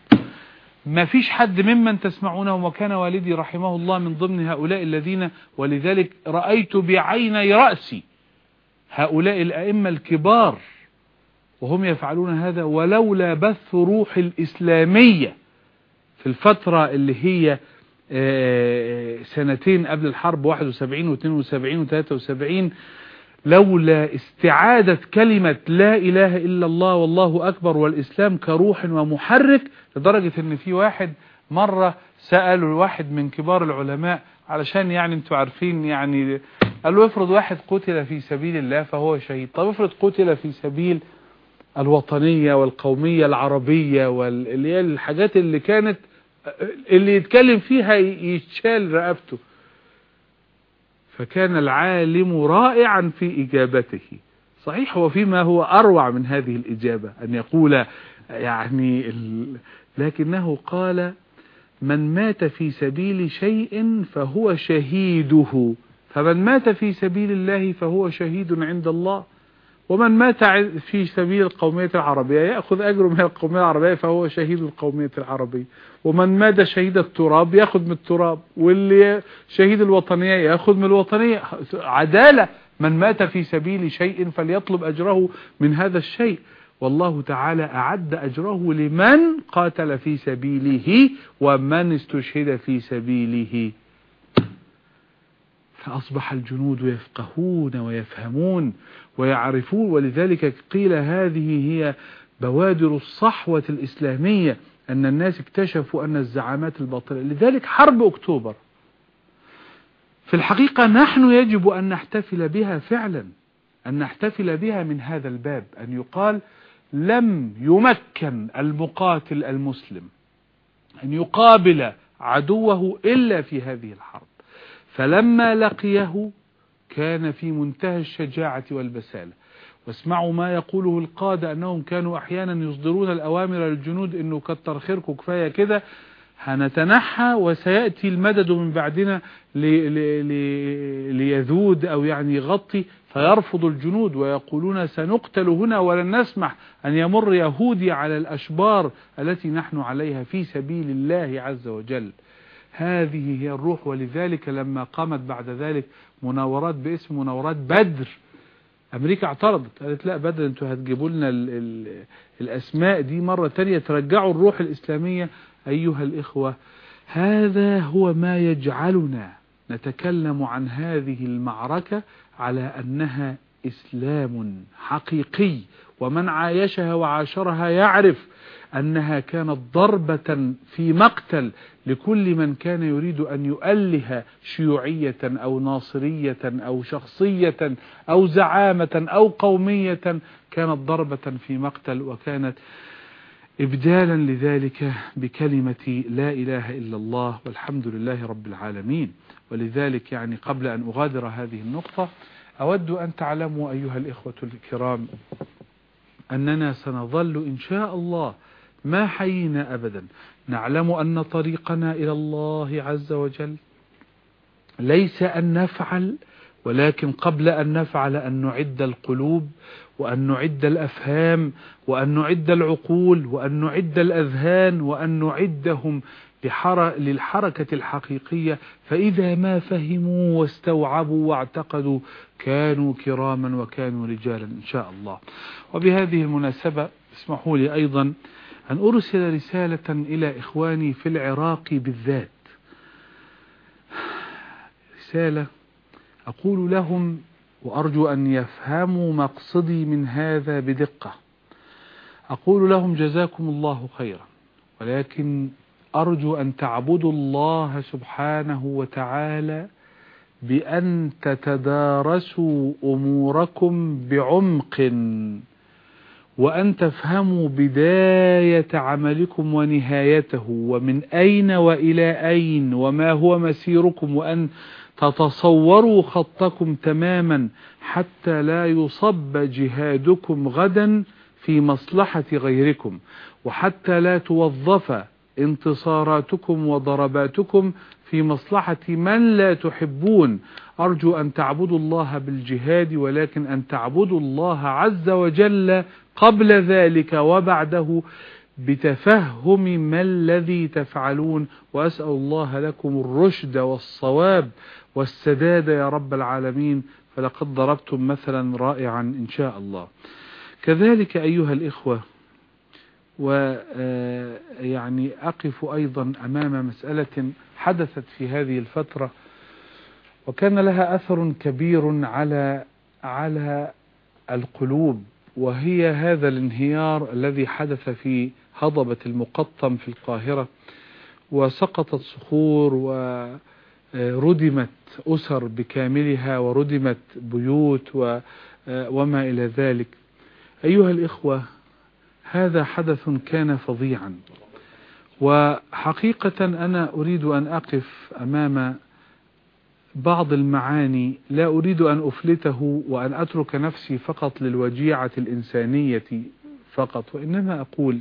ما فيش حد ممن تسمعونه وكان والدي رحمه الله من ضمن هؤلاء الذين ولذلك رأيت بعيني رأسي هؤلاء الأئمة الكبار وهم يفعلون هذا ولولا بث روح الإسلامية في الفترة اللي هي سنتين قبل الحرب 71 و72 و73 لولا استعادة كلمة لا إله إلا الله والله أكبر والإسلام كروح ومحرك لدرجة إن في واحد مرة سأل واحد من كبار العلماء علشان يعني أنتوا عارفين يعني قال له افرض واحد قتل في سبيل الله فهو شهيد. طب افرض قتل في سبيل الوطنية والقومية العربية واللي هي الحاجات اللي كانت اللي يتكلم فيها يتشال رقبته. فكان العالم رائعا في إجابته. صحيح وفيما هو أروع من هذه الإجابة أن يقول يعني ال... لكنه قال من مات في سبيل شيء فهو شهيده. فمن مات في سبيل الله فهو شهيد عند الله. ومن مات في سبيل القومية العربية يأخذ أجره من القومية العربية فهو شهيد القومية العربية. ومن مات شهيد التراب يأخذ من التراب. واللي شهيد الوطنية يأخذ من الوطنية. عدالة. من مات في سبيل شيء فليطلب أجره من هذا الشيء. والله تعالى أعد أجره لمن قاتل في سبيله ومن استشهد في سبيله. فأصبح الجنود يفقهون ويفهمون ويعرفون ولذلك قيل هذه هي بوادر الصحوة الإسلامية أن الناس اكتشفوا أن الزعامات الباطلة. لذلك حرب أكتوبر. في الحقيقة نحن يجب أن نحتفل بها فعلا أن نحتفل بها من هذا الباب أن يقال لم يمكن المقاتل المسلم أن يقابل عدوه إلا في هذه الحرب. فلما لقيه كان في منتهى الشجاعة والبسالة. واسمعوا ما يقوله القادة أنهم كانوا أحيانا يصدرون الأوامر للجنود أنه كتر خيركم كفاية كده. هنتنحى وسيأتي المدد من بعدنا لي لي لي ليذود أو يعني يغطي فيرفض الجنود ويقولون سنقتل هنا ولن نسمح أن يمر يهودي على الأشبار التي نحن عليها في سبيل الله عز وجل. هذه هي الروح ولذلك لما قامت بعد ذلك مناورات باسم مناورات بدر أمريكا اعترضت قالت لا بدر أنتوا هتجيبوا لنا ال ال الأسماء دي مرة تانية ترجعوا الروح الإسلامية أيها الإخوة. هذا هو ما يجعلنا نتكلم عن هذه المعركة على أنها إسلام حقيقي ومن عايشها وعاشرها يعرف أنها كانت ضربة في مقتل لكل من كان يريد أن يؤله شيوعية أو ناصرية أو شخصية أو زعامة أو قومية. كانت ضربة في مقتل وكانت إبدالا لذلك بكلمة لا إله إلا الله والحمد لله رب العالمين. ولذلك يعني قبل أن أغادر هذه النقطة أود أن تعلموا أيها الإخوة الكرام أننا سنظل إن شاء الله ما حيينا أبدا. نعلم أن طريقنا إلى الله عز وجل ليس أن نفعل ولكن قبل أن نفعل أن نعد القلوب وأن نعد الأفهام وأن نعد العقول وأن نعد الأذهان وأن نعدهم للحركة الحقيقية. فإذا ما فهموا واستوعبوا واعتقدوا كانوا كراما وكانوا رجالا إن شاء الله. وبهذه المناسبة اسمحوا لي أيضا أن أرسل رسالة إلى إخواني في العراق بالذات. رسالة أقول لهم وأرجو أن يفهموا مقصدي من هذا بدقة. أقول لهم جزاكم الله خيرا ولكن أرجو أن تعبدوا الله سبحانه وتعالى بأن تتدارسوا أموركم بعمق. وأن تفهموا بداية عملكم ونهايته ومن أين وإلى أين وما هو مسيركم وأن تتصوروا خطكم تماما حتى لا يصب جهادكم غدا في مصلحة غيركم وحتى لا توظف انتصاراتكم وضرباتكم في مصلحة من لا تحبون. أرجو أن تعبدوا الله بالجهاد ولكن أن تعبدوا الله عز وجل قبل ذلك وبعده بتفهم ما الذي تفعلون وأسأل الله لكم الرشد والصواب والسداد يا رب العالمين فلقد ضربتم مثلا رائعا إن شاء الله. كذلك أيها الإخوة ويعني أقف أيضا أمام مسألة حدثت في هذه الفترة وكان لها أثر كبير على على القلوب. وهي هذا الانهيار الذي حدث في هضبة المقطم في القاهرة وسقطت صخور وردمت أسر بكاملها وردمت بيوت وما إلى ذلك. أيها الإخوة هذا حدث كان فظيعا. وحقيقة أنا أريد أن أقف أمام بعض المعاني لا أريد أن أفلته وأن أترك نفسي فقط للوجيعة الإنسانية فقط وإنما أقول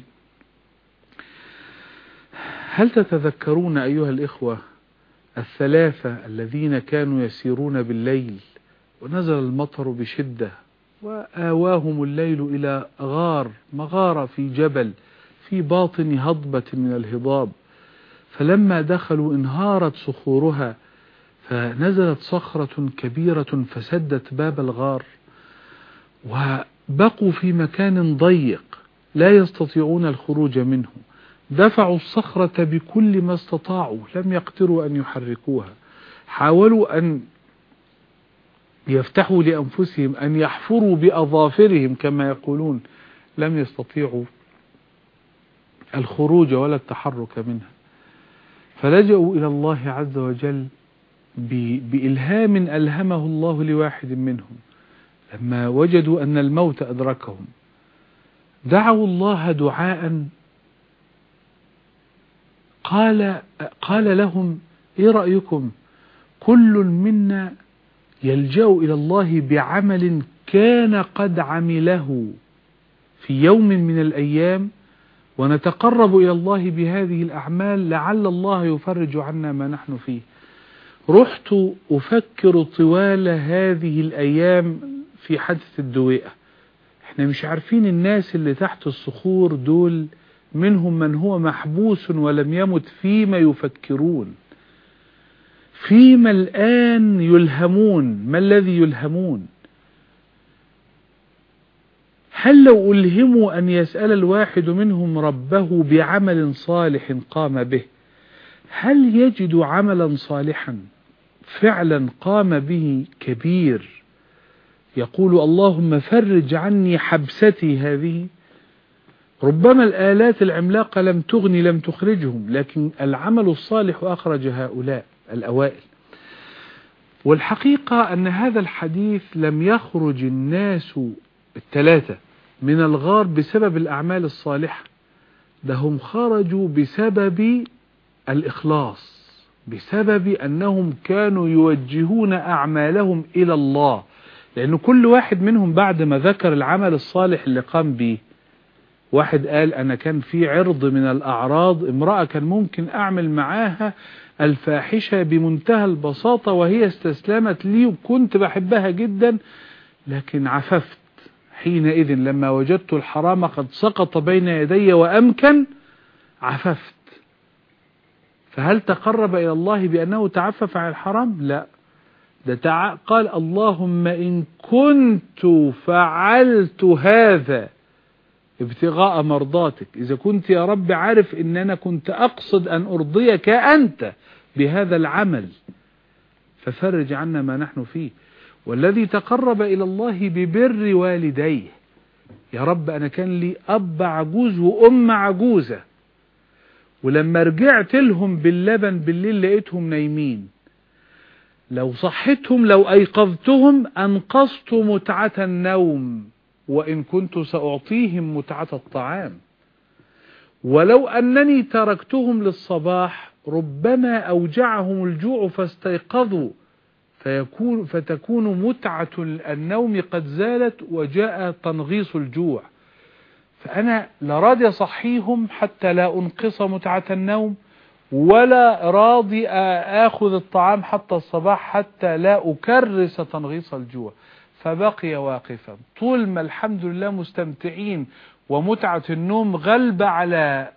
هل تتذكرون أيها الإخوة الثلاثة الذين كانوا يسيرون بالليل ونزل المطر بشدة وآواهم الليل إلى غار مغارة في جبل في باطن هضبة من الهضاب فلما دخلوا انهارت صخورها فنزلت صخرة كبيرة فسدت باب الغار وبقوا في مكان ضيق لا يستطيعون الخروج منه. دفعوا الصخرة بكل ما استطاعوا لم يقدروا أن يحركوها. حاولوا أن يفتحوا لأنفسهم أن يحفروا بأظافرهم كما يقولون. لم يستطيعوا الخروج ولا التحرك منها. فلجأوا إلى الله عز وجل بإلهام ألهمه الله لواحد منهم. لما وجدوا أن الموت أدركهم دعوا الله دعاء قال قال لهم إيه رأيكم؟ كل منا يلجأ إلى الله بعمل كان قد عمله في يوم من الأيام ونتقرب إلى الله بهذه الأعمال لعل الله يفرج عنا ما نحن فيه. رحت أفكر طوال هذه الأيام في حادث الدويئة. إحنا مش عارفين الناس اللي تحت الصخور دول منهم من هو محبوس ولم يمت فيما يفكرون. فيما الآن يلهمون؟ ما الذي يلهمون؟ هل لو ألهموا أن يسأل الواحد منهم ربه بعمل صالح قام به هل يجد عملا صالحا؟ فعلا قام به كبير. يقول اللهم فرج عني حبستي هذه. ربما الآلات العملاقة لم تغني لم تخرجهم لكن العمل الصالح أخرج هؤلاء الأوائل. والحقيقة أن هذا الحديث لم يخرج الناس الثلاثة من الغار بسبب الأعمال الصالحة ده هم خرجوا بسبب الإخلاص. بسبب أنهم كانوا يوجهون أعمالهم إلى الله. لأن كل واحد منهم بعد ما ذكر العمل الصالح اللي قام به. واحد قال أنا كان في عرض من الأعراض امرأة كان ممكن أعمل معاها الفاحشة بمنتهى البساطة وهي استسلمت لي وكنت بحبها جدا لكن عففت. حينئذ لما وجدت الحرام قد سقط بين يدي وأمكن عففت. فهل تقرب إلى الله بأنه تعفف عن الحرام؟ لا. ده تع... قال اللهم إن كنت فعلت هذا ابتغاء مرضاتك. إذا كنت يا رب عارف إن أنا كنت أقصد أن أرضيك أنت بهذا العمل ففرج عنا ما نحن فيه. والذي تقرب إلى الله ببر والديه. يا رب أنا كان لي أب عجوز وأم عجوزة. ولما رجعت لهم باللبن بالليل لقيتهم نايمين. لو صحتهم لو أيقظتهم أنقصت متعة النوم وإن كنت سأعطيهم متعة الطعام. ولو أنني تركتهم للصباح ربما أوجعهم الجوع فاستيقظوا فيكون فتكون متعة النوم قد زالت وجاء تنغيص الجوع. فأنا لا راضي أصحيهم حتى لا أنقص متعة النوم ولا راضي آخذ الطعام حتى الصباح حتى لا أكرس تنغيص الجوع. فبقي واقفا. طول ما الحمد لله مستمتعين ومتعة النوم غلب على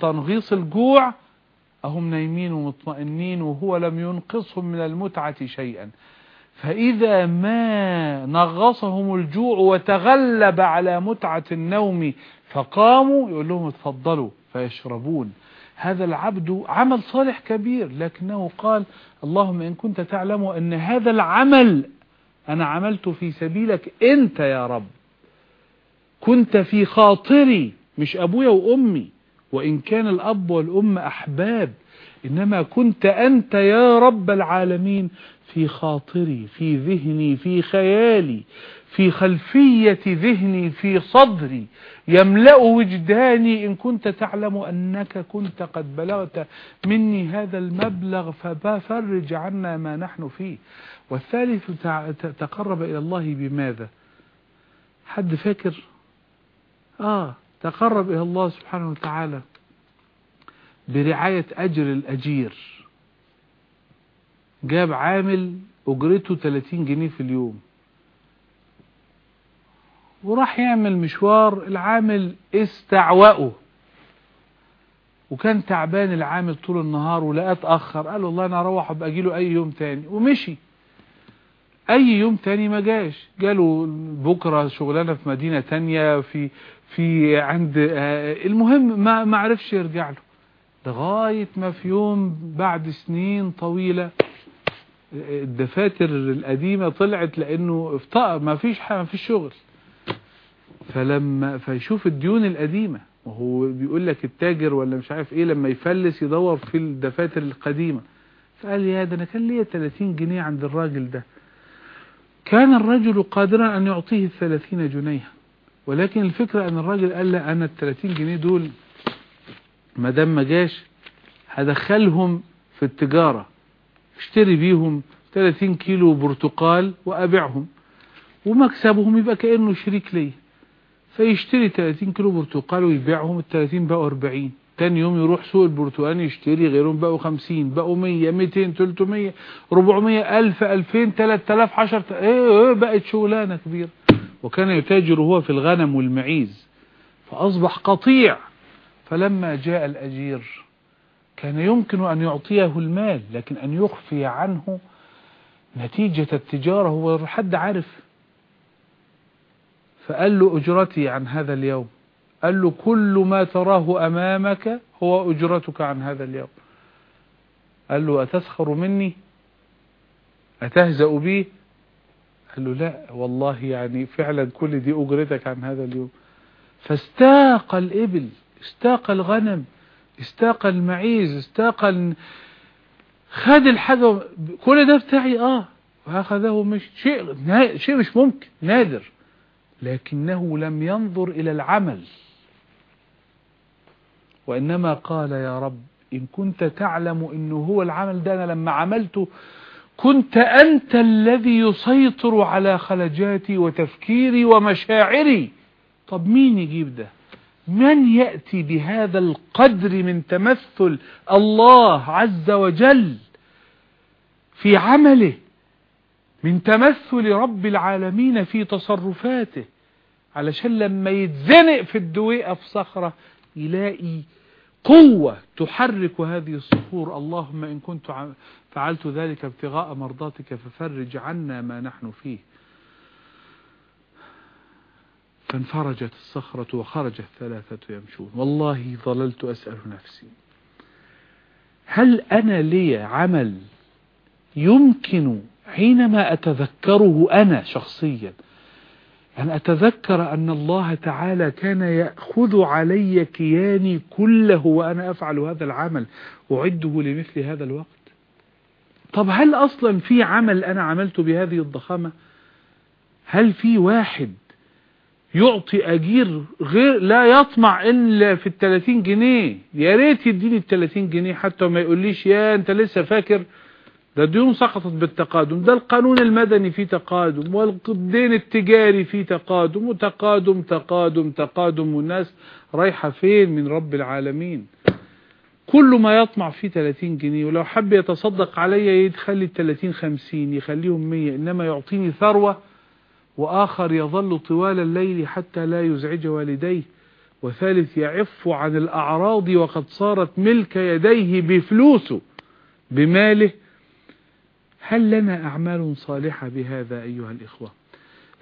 تنغيص الجوع أهم نايمين ومطمئنين وهو لم ينقصهم من المتعة شيئا. فإذا ما نغصهم الجوع وتغلب على متعة النوم فقاموا يقول لهم اتفضلوا فيشربون. هذا العبد عمل صالح كبير لكنه قال اللهم إن كنت تعلم أن هذا العمل أنا عملت في سبيلك أنت يا رب. كنت في خاطري مش أبويا وأمي وإن كان الأب والأم أحباب إنما كنت أنت يا رب العالمين. في خاطري في ذهني في خيالي في خلفية ذهني في صدري. يملأ وجداني إن كنت تعلم أنك كنت قد بلغت مني هذا المبلغ ففرج عنا ما نحن فيه. والثالث تقرب إلى الله بماذا؟ حد فاكر؟ آه تقرب إلى الله سبحانه وتعالى برعاية أجر الأجير. جاب عامل أجرته 30 جنيه في اليوم. وراح يعمل مشوار العامل استعوأه. وكان تعبان العامل طول النهار ولقاه اتأخر. قال والله أنا أروح ابقى أجيله أي يوم تاني. ومشي. أي يوم تاني ما جاش. جاله بكرة شغلانة في مدينة تانية في في عند المهم ما ما عرفش يرجع له. لغاية ما في يوم بعد سنين طويلة الدفاتر القديمة طلعت لأنه افتقر ما فيش ما فيش شغل. فلما فيشوف الديون القديمة وهو بيقول لك التاجر ولا مش عارف إيه لما يفلس يدور في الدفاتر القديمة. فقال يا ده أنا كان ليا 30 جنيه عند الراجل ده. كان الرجل قادرا أن يعطيه الثلاثين جنيها. ولكن الفكرة أن الراجل قال لا أنا الثلاثين جنيه دول ما دام ما جاش هدخلهم في التجارة. اشتري بيهم 30 كيلو برتقال وأبيعهم. ومكسبهم يبقى كأنه شريك لي. فيشتري 30 كيلو برتقال ويبيعهم ال 30 بقوا 40 تاني يوم يروح سوق البرتقال يشتري غيرهم بقوا 50 بقوا 100 200 300 400 1000 2000 3000 10 إيه إيه بقت شغلانة كبيرة. وكان يتاجر هو في الغنم والمعيز. فأصبح قطيع. فلما جاء الأجير كان يمكن أن يعطيه المال لكن أن يخفي عنه نتيجة التجارة هو حد عارف. فقال له أجرتي عن هذا اليوم. قال له كل ما تراه أمامك هو أجرتك عن هذا اليوم. قال له أتسخر مني؟ أتهزأ بي؟ قال له لا والله يعني فعلا كل دي أجرتك عن هذا اليوم. فاستاق الإبل استاق الغنم. استاق المعيز استاق. خد الحاجة كل ده بتاعي آه فأخذه مش شيء شيء مش ممكن نادر لكنه لم ينظر إلى العمل وإنما قال يا رب إن كنت تعلم إنه هو العمل ده أنا لما عملته كنت أنت الذي يسيطر على خلجاتي وتفكيري ومشاعري طب مين يجيب ده من يأتي بهذا القدر من تمثل الله عز وجل في عمله من تمثل رب العالمين في تصرفاته علشان لما يتزنق في الدويقة في صخرة يلاقي قوة تحرك هذه الصخور. اللهم إن كنت فعلت ذلك ابتغاء مرضاتك ففرج عنا ما نحن فيه. فانفرجت الصخرة وخرج الثلاثة يمشون. والله ظللت أسأل نفسي هل أنا لي عمل يمكن حينما أتذكره أنا شخصيا؟ أن أتذكر أن الله تعالى كان يأخذ علي كياني كله وأنا أفعل هذا العمل أعده لمثل هذا الوقت؟ طب هل أصلا في عمل أنا عملته بهذه الضخامة؟ هل في واحد يعطي أجير غير لا يطمع إلا في التلاتين جنيه. يا ريت يديني التلاتين جنيه حتى ما يقوليش يا أنت لسه فاكر. ده الديون سقطت بالتقادم. ده القانون المدني فيه تقادم والدين التجاري فيه تقادم وتقادم تقادم تقادم والناس رايحة فين من رب العالمين؟ كل ما يطمع فيه 30 جنيه ولو حب يتصدق علي يخلي ال 30 50 يخليهم 100 إنما يعطيني ثروة وآخر يظل طوال الليل حتى لا يزعج والديه. وثالث يعف عن الأعراض وقد صارت ملك يديه بفلوسه بماله. هل لنا أعمال صالحة بهذا أيها الإخوة؟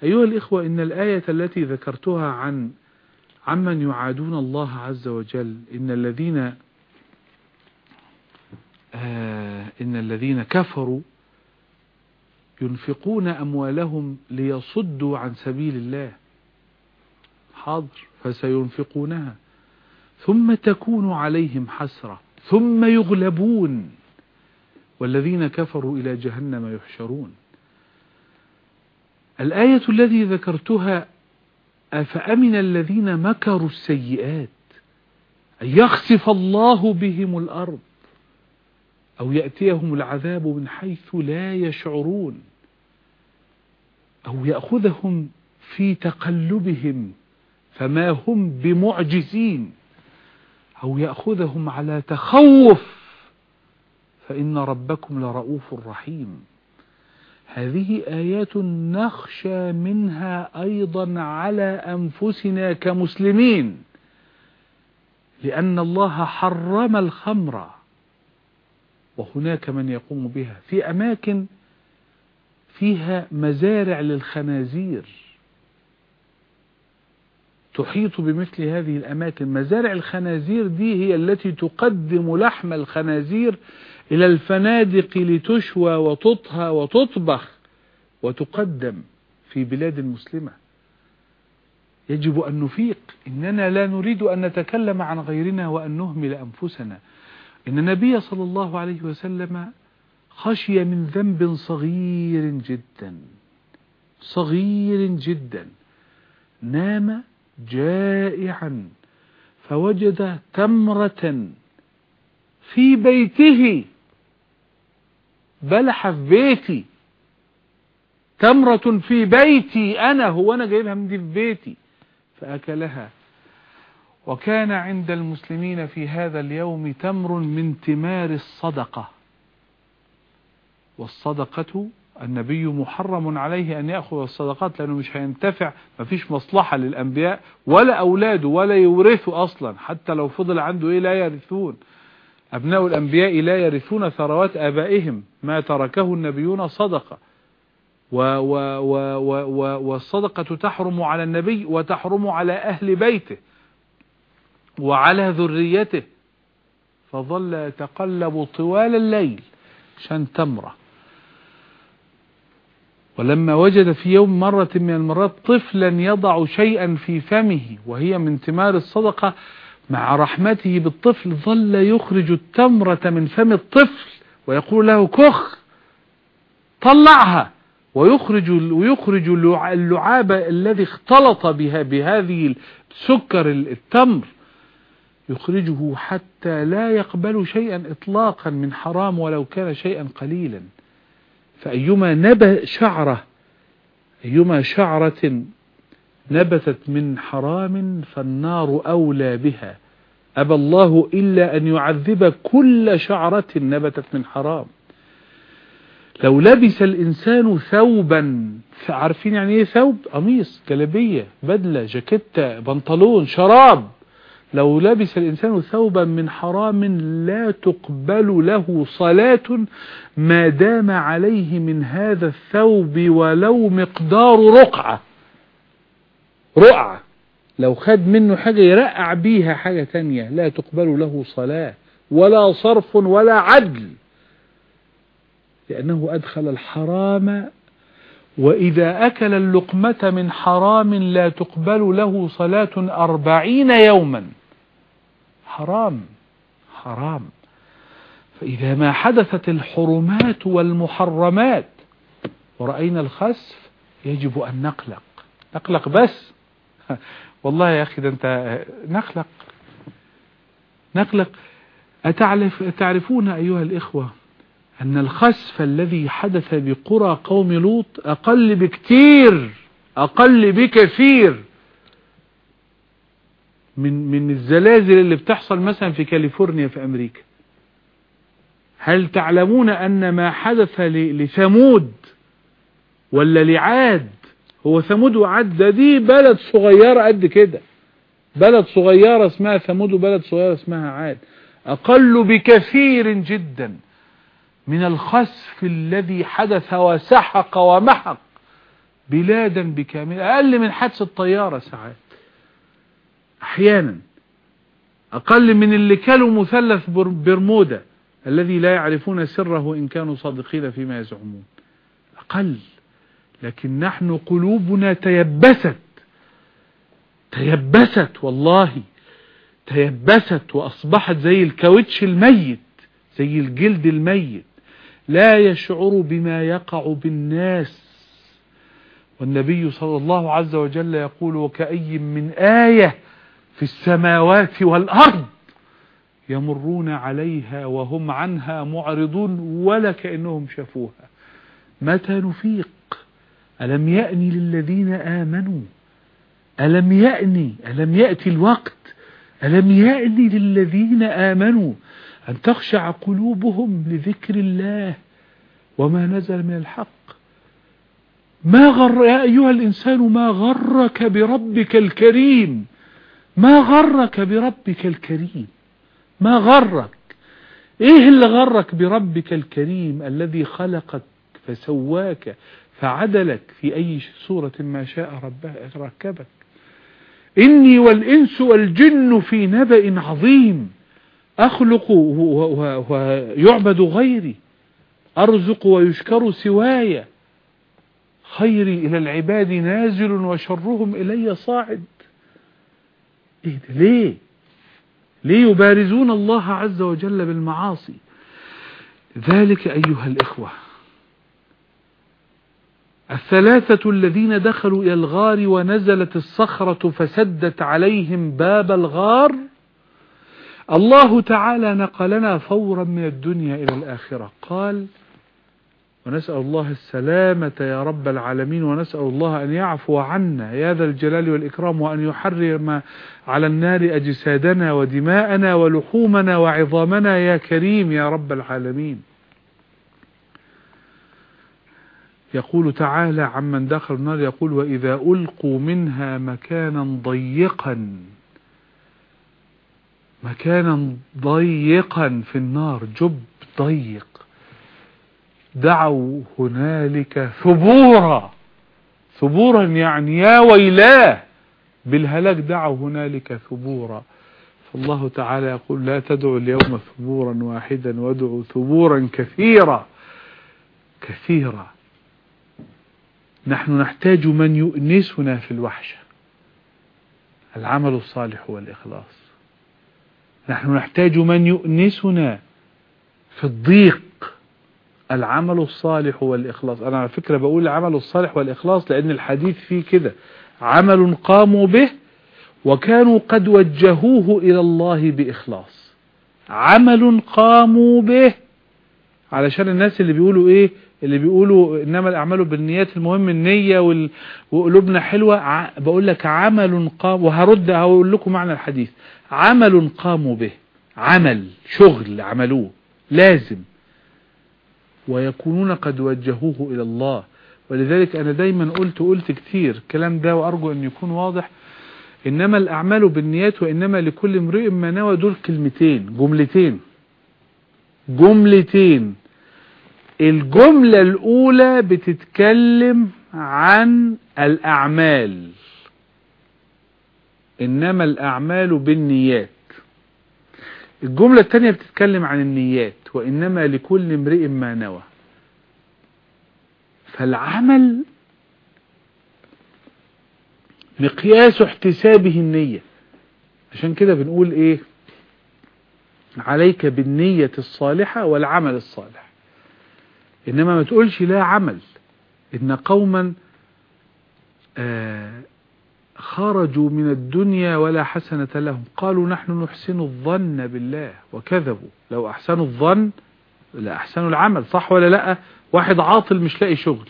أيها الإخوة إن الآية التي ذكرتها عن عمن يعادون الله عز وجل إن الذين آه إن الذين كفروا ينفقون أموالهم ليصدوا عن سبيل الله. حاضر فسينفقونها. ثم تكون عليهم حسرة. ثم يغلبون. والذين كفروا إلى جهنم يحشرون. الآية التي ذكرتها أفأمن الذين مكروا السيئات؟ أن يخسف الله بهم الأرض. أو يأتيهم العذاب من حيث لا يشعرون. أو يأخذهم في تقلبهم فما هم بمعجزين أو يأخذهم على تخوف فإن ربكم لرؤوف رحيم. هذه آيات نخشى منها أيضا على أنفسنا كمسلمين لأن الله حرم الخمر وهناك من يقوم بها. في أماكن فيها مزارع للخنازير. تحيط بمثل هذه الأماكن. مزارع الخنازير دي هي التي تقدم لحم الخنازير إلى الفنادق لتشوى وتطهى وتطبخ وتقدم في بلاد المسلمة يجب أن نفيق. إننا لا نريد أن نتكلم عن غيرنا وأن نهمل أنفسنا. إن النبي صلى الله عليه وسلم خشي من ذنب صغير جدا صغير جدا. نام جائعا فوجد تمرة في بيته. بلح في بيتي. تمرة في بيتي أنا هو أنا جايبها من دي في بيتي. فأكلها. وكان عند المسلمين في هذا اليوم تمر من تمار الصدقة. والصدقة النبي محرم عليه أن يأخذ الصدقات لأنه مش هينتفع ما فيش مصلحة للأنبياء ولا أولاده ولا يورثوا أصلا حتى لو فضل عنده إيه لا يرثون. أبناء الأنبياء لا يرثون ثروات آبائهم ما تركه النبيون صدقة. و و و و و والصدقة تحرم على النبي وتحرم على أهل بيته وعلى ذريته. فظل يتقلب طوال الليل شان تمرة. ولما وجد في يوم مرة من المرات طفلا يضع شيئا في فمه وهي من تمار الصدقة مع رحمته بالطفل ظل يخرج التمرة من فم الطفل ويقول له كخ طلعها. ويخرج ويخرج اللعاب الذي اختلط بها بهذه سكر التمر. يخرجه حتى لا يقبل شيئا اطلاقا من حرام ولو كان شيئا قليلا. فأيما نبت شعرة أيما شعرة نبتت من حرام فالنار أولى بها. أبى الله إلا أن يعذب كل شعرة نبتت من حرام. لو لبس الإنسان ثوبا عارفين يعني إيه ثوب؟ قميص جلبية بدلة جاكيتة بنطلون شراب. لو لبس الإنسان ثوبا من حرام لا تقبل له صلاة ما دام عليه من هذا الثوب ولو مقدار رقعة. رقعة. لو خد منه حاجة يرقع بيها حاجة تانية لا تقبل له صلاة ولا صرف ولا عدل. لأنه أدخل الحرام وإذا أكل اللقمة من حرام لا تقبل له صلاة أربعين يوما. حرام حرام. فإذا ما حدثت الحرمات والمحرمات ورأينا الخسف يجب أن نقلق. نقلق بس. والله يا أخي ده أنت نقلق. نقلق. أتعرف تعرفون أيها الإخوة أن الخسف الذي حدث بقرى قوم لوط أقل بكتير أقل بكثير. من من الزلازل اللي بتحصل مثلا في كاليفورنيا في أمريكا. هل تعلمون أن ما حدث لثمود ولا لعاد؟ هو ثمود وعاد ده دي بلد صغيرة قد كده. بلد صغيرة اسمها ثمود وبلد صغيرة اسمها عاد. أقل بكثير جدا من الخسف الذي حدث وسحق ومحق بلادا بكامل أقل من حدث الطيارة ساعات. أحيانا. أقل من اللي كانوا مثلث برمودا الذي لا يعرفون سره إن كانوا صادقين فيما يزعمون. أقل. لكن نحن قلوبنا تيبست. تيبست والله. تيبست وأصبحت زي الكاوتش الميت زي الجلد الميت. لا يشعر بما يقع بالناس. والنبي صلى الله عز وجل يقول وكأي من آية في السماوات والأرض يمرون عليها وهم عنها معرضون ولا كأنهم شافوها. متى نفيق؟ ألم يأني للذين آمنوا؟ ألم يأني؟ ألم يأتي الوقت؟ ألم يأني للذين آمنوا؟ أن تخشع قلوبهم لذكر الله وما نزل من الحق. ما غر يا أيها الإنسان ما غرك بربك الكريم؟ ما غرك بربك الكريم؟ ما غرك؟ إيه اللي غرك بربك الكريم الذي خلقك فسواك فعدلك في أي صورة ما شاء ركبك؟ إني والإنس والجن في نبأ عظيم. أخلق ويعبد غيري. أرزق ويشكر سواي. خيري إلى العباد نازل وشرهم إلي صاعد. إيه ده؟ ليه؟ ليه يبارزون الله عز وجل بالمعاصي. ذلك أيها الإخوة الثلاثة الذين دخلوا إلى الغار ونزلت الصخرة فسدت عليهم باب الغار الله تعالى نقلنا فورا من الدنيا إلى الآخرة. قال ونسأل الله السلامة يا رب العالمين ونسأل الله أن يعفو عنا يا ذا الجلال والإكرام وأن يحرم على النار أجسادنا ودماءنا ولحومنا وعظامنا يا كريم يا رب العالمين. يقول تعالى عمن دخل النار يقول وإذا ألقوا منها مكانا ضيقا مكانا ضيقا في النار جب ضيق. دعوا هنالك ثبورا. ثبورا يعني يا ويلاه بالهلاك دعوا هنالك ثبورا. فالله تعالى يقول لا تدعوا اليوم ثبورا واحدا وادعوا ثبورا كثيرا. كثيرا. نحن نحتاج من يؤنسنا في الوحشة. العمل الصالح والإخلاص نحن نحتاج من يؤنسنا في الضيق. العمل الصالح والإخلاص أنا على فكرة بقول العمل الصالح والإخلاص لأن الحديث فيه كده. عمل قاموا به وكانوا قد وجهوه إلى الله بإخلاص. عمل قاموا به علشان الناس اللي بيقولوا إيه؟ اللي بيقولوا إنما الأعمال بالنيات المهم النية. وقلوبنا حلوة. بقول لك عمل قام وهرد هقول لكم معنى الحديث. عمل قاموا به. عمل شغل عملوه. لازم. ويكونون قد وجهوه إلى الله. ولذلك أنا دايما قلت قلت كتير الكلام ده وأرجو أن يكون واضح. إنما الأعمال بالنيات وإنما لكل امرئ ما نوى دول كلمتين جملتين. جملتين. الجملة الأولى بتتكلم عن الأعمال. إنما الأعمال بالنيات. الجملة الثانية بتتكلم عن النيات. وإنما لكل امرئ ما نوى. فالعمل مقياس احتسابه النية. عشان كده بنقول إيه؟ عليك بالنية الصالحة والعمل الصالح. إنما ما تقولش لا عمل. إن قوما آه خرجوا من الدنيا ولا حسنة لهم. قالوا نحن نحسن الظن بالله وكذبوا. لو أحسنوا الظن لا أحسنوا العمل صح ولا لأ؟ واحد عاطل مش لاقي شغل.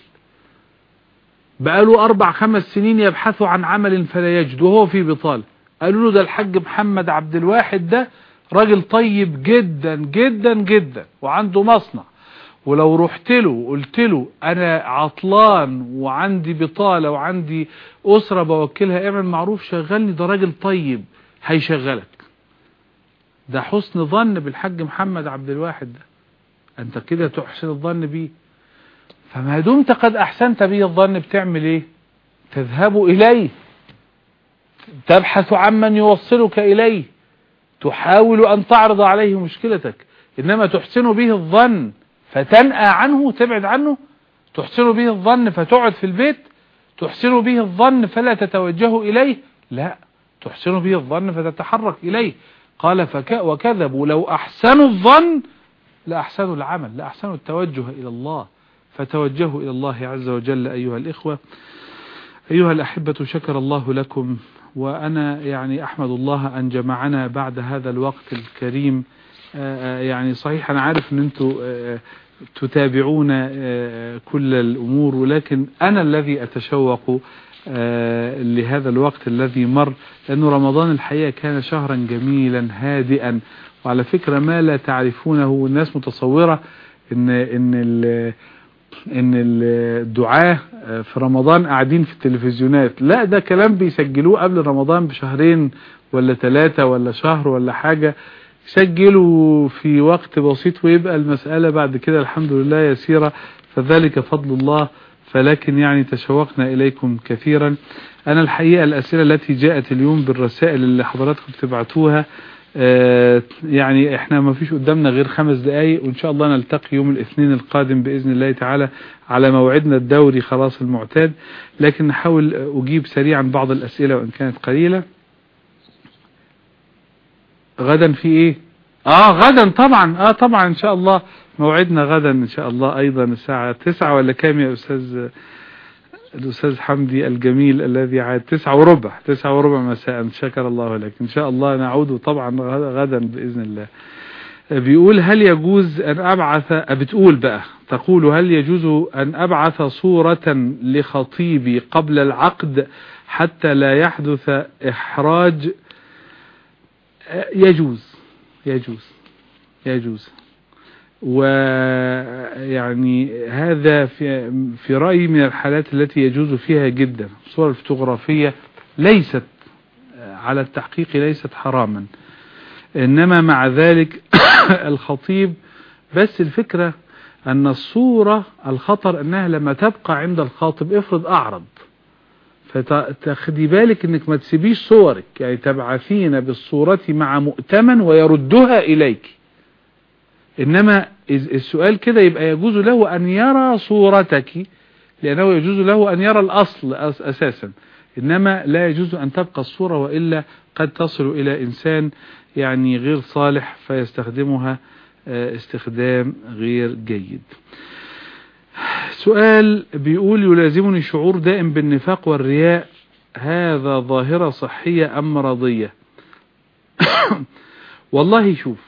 بقاله أربع خمس سنين يبحثوا عن عمل فلا يجد وهو في بطالة قالوا له ده الحاج محمد عبد الواحد ده راجل طيب جدا جدا جدا وعنده مصنع. ولو رحت له وقلت له أنا عطلان وعندي بطالة وعندي أسرة بوكلها اعمل معروف شغلني ده راجل طيب هيشغلك. ده حسن ظن بالحاج محمد عبد الواحد ده. أنت كده تحسن الظن بيه. فما دمت قد أحسنت به الظن بتعمل إيه؟ تذهب إليه. تبحث عمن يوصلك إليه. تحاول أن تعرض عليه مشكلتك. إنما تحسن به الظن. فتنأى عنه تبعد عنه تحسن به الظن فتقعد في البيت تحسن به الظن فلا تتوجه إليه لا تحسن به الظن فتتحرك إليه. قال فك وكذبوا لو أحسنوا الظن لأحسنوا العمل لأحسنوا التوجه إلى الله. فتوجهوا إلى الله عز وجل أيها الإخوة. أيها الأحبة شكر الله لكم وأنا يعني أحمد الله أن جمعنا بعد هذا الوقت الكريم. يعني صحيح أنا عارف أن أنتم تتابعون كل الأمور ولكن أنا الذي أتشوق لهذا الوقت الذي مر لأن رمضان الحقيقة كان شهرا جميلا هادئا. وعلى فكرة ما لا تعرفونه الناس متصورة إن إن إن الدعاة في رمضان قاعدين في التلفزيونات. لا ده كلام بيسجلوه قبل رمضان بشهرين ولا ثلاثة ولا شهر ولا حاجة. سجلوا في وقت بسيط ويبقى المسألة بعد كده الحمد لله يسيرة فذلك فضل الله فلكن يعني تشوقنا إليكم كثيرا. أنا الحقيقة الأسئلة التي جاءت اليوم بالرسائل اللي حضراتكم تبعتوها يعني إحنا ما فيش قدامنا غير خمس دقايق وإن شاء الله نلتقي يوم الاثنين القادم بإذن الله تعالى على موعدنا الدوري خلاص المعتاد. لكن نحاول أجيب سريعا بعض الأسئلة وإن كانت قليلة. غدا في إيه؟ آه غدا طبعا. آه طبعا إن شاء الله. موعدنا غدا إن شاء الله أيضا الساعة تسعة. ولا كام يا أستاذ؟ الأستاذ حمدي الجميل الذي عاد تسعة وربع. تسعة وربع مساء. شكر الله لك. إن شاء الله نعود طبعا غدا بإذن الله. بيقول هل يجوز أن أبعث؟ بتقول بقى. تقول هل يجوز أن أبعث صورة لخطيبي قبل العقد حتى لا يحدث إحراج يجوز يجوز يجوز. ويعني هذا في في رأيي من الحالات التي يجوز فيها جدا. الصور الفوتوغرافية ليست على التحقيق ليست حراما. إنما مع ذلك الخطيب بس الفكرة أن الصورة الخطر أنها لما تبقى عند الخاطب افرض أعرض. فتاخدي بالك إنك ما تسيبيش صورك. يعني تبعثين بالصورة مع مؤتمن ويردها إليك. إنما السؤال كده يبقى يجوز له أن يرى صورتك لأنه يجوز له أن يرى الأصل أساسا. إنما لا يجوز أن تبقى الصورة وإلا قد تصل إلى إنسان يعني غير صالح فيستخدمها استخدام غير جيد. سؤال بيقول يلازمني شعور دائم بالنفاق والرياء. هذا ظاهرة صحية أم مرضية؟ والله شوف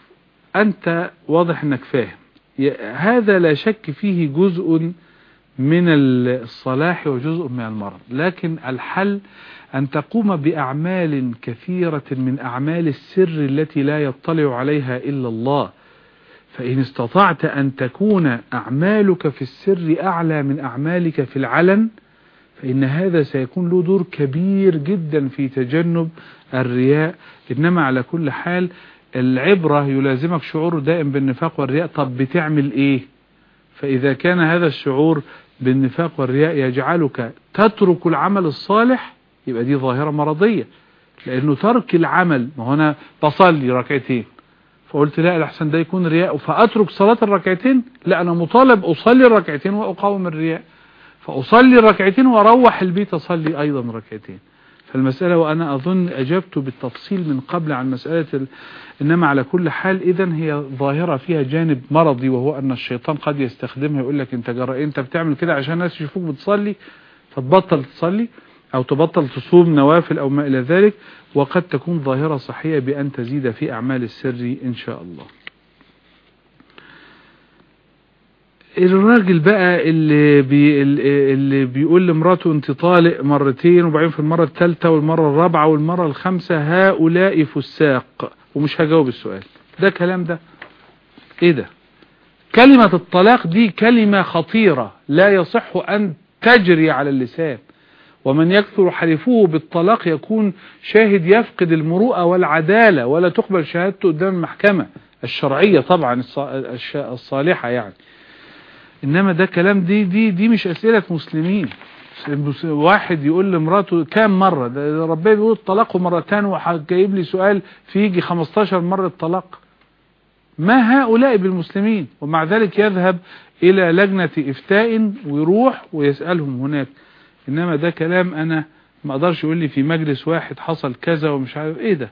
أنت واضح أنك فاهم. هذا لا شك فيه جزء من الصلاح وجزء من المرض. لكن الحل أن تقوم بأعمال كثيرة من أعمال السر التي لا يطلع عليها إلا الله. فإن استطعت أن تكون أعمالك في السر أعلى من أعمالك في العلن فإن هذا سيكون له دور كبير جدا في تجنب الرياء. إنما على كل حال العبرة يلازمك شعور دائم بالنفاق والرياء. طب بتعمل إيه؟ فإذا كان هذا الشعور بالنفاق والرياء يجعلك تترك العمل الصالح يبقى دي ظاهرة مرضية. لأنه ترك العمل ما هنا بصلي ركعتين فقلت لا الأحسن ده يكون رياء فأترك صلاة الركعتين لا أنا مطالب أصلي الركعتين وأقاوم الرياء. فأصلي الركعتين وأروح البيت أصلي أيضا ركعتين. فالمسألة وأنا أظن أجبت بالتفصيل من قبل عن مسألة ال... إنما على كل حال إذا هي ظاهرة فيها جانب مرضي وهو أن الشيطان قد يستخدمها يقول لك أنت جرى أنت بتعمل كده عشان الناس يشوفوك بتصلي فتبطل تصلي أو تبطل تصوم نوافل أو ما إلى ذلك. وقد تكون ظاهرة صحية بأن تزيد في أعمال السر إن شاء الله. الراجل بقى اللي, بي اللي بيقول لمراته انت طالق مرتين وبعدين في المرة الثالثة والمرة الرابعة والمرة الخامسة هؤلاء فساق. ومش هجاوب السؤال. ده كلام ده؟ إيه ده؟ كلمة الطلاق دي كلمة خطيرة. لا يصح أن تجري على اللسان. ومن يكثر حلفه بالطلاق يكون شاهد يفقد المروءة والعدالة ولا تقبل شهادته قدام المحكمة الشرعية طبعا الصالحة يعني. إنما ده كلام دي دي دي مش أسئلة مسلمين. واحد يقول لمراته كام مرة؟ ده ربنا بيقول الطلاق مرتان وجايب لي سؤال فيجي 15 مرة طلاق ما هؤلاء بالمسلمين؟ ومع ذلك يذهب إلى لجنة إفتاء ويروح ويسألهم هناك. إنما ده كلام أنا ما أقدرش يقول لي في مجلس واحد حصل كذا ومش عارف إيه ده.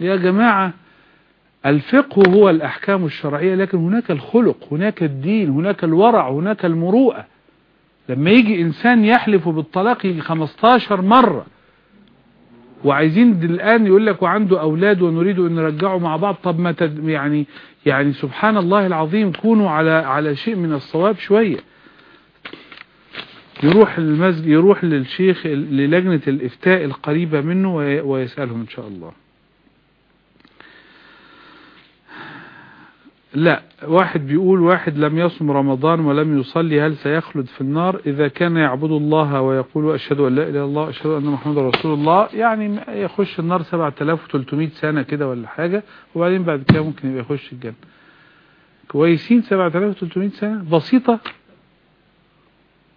يا جماعة الفقه هو الأحكام الشرعية لكن هناك الخلق هناك الدين هناك الورع هناك المروءة. لما يجي إنسان يحلف بالطلاق يجي 15 مرة وعايزين الآن يقول لك وعنده أولاد ونريد أن نرجعه مع بعض طب ما يعني يعني سبحان الله العظيم كونوا على على شيء من الصواب شوية. يروح المسجد يروح للشيخ للجنة الإفتاء القريبة منه ويسألهم إن شاء الله. لا واحد بيقول واحد لم يصم رمضان ولم يصلي هل سيخلد في النار؟ إذا كان يعبد الله ويقول أشهد أن لا إله إلا الله أشهد أن محمد رسول الله يعني يخش النار 7300 سنة كده ولا حاجة وبعدين بعد كده ممكن يبقى يخش الجنة. كويسين 7300 سنة؟ بسيطة.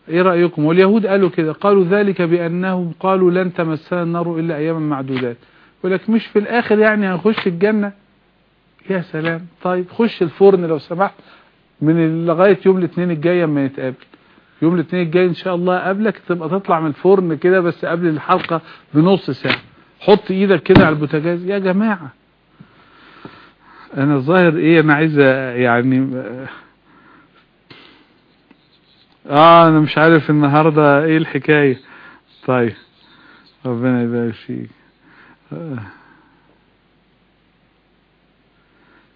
إيه رأيكم؟ واليهود قالوا كده. قالوا ذلك بأنهم قالوا لن تمسنا النار إلا أياما معدودات. ولك مش في الآخر يعني هنخش الجنة؟ يا سلام. طيب خش الفرن لو سمحت من لغاية يوم الاثنين الجاي أما نتقابل. يوم الاثنين الجاي إن شاء الله قبلك تبقى تطلع من الفرن كده بس قبل الحلقة بنص ساعة. حط إيدك كده على البوتاجاز. يا جماعة أنا الظاهر إيه أنا عايز يعني آه أنا مش عارف النهاردة إيه الحكاية. طيب ربنا يبارك فيك.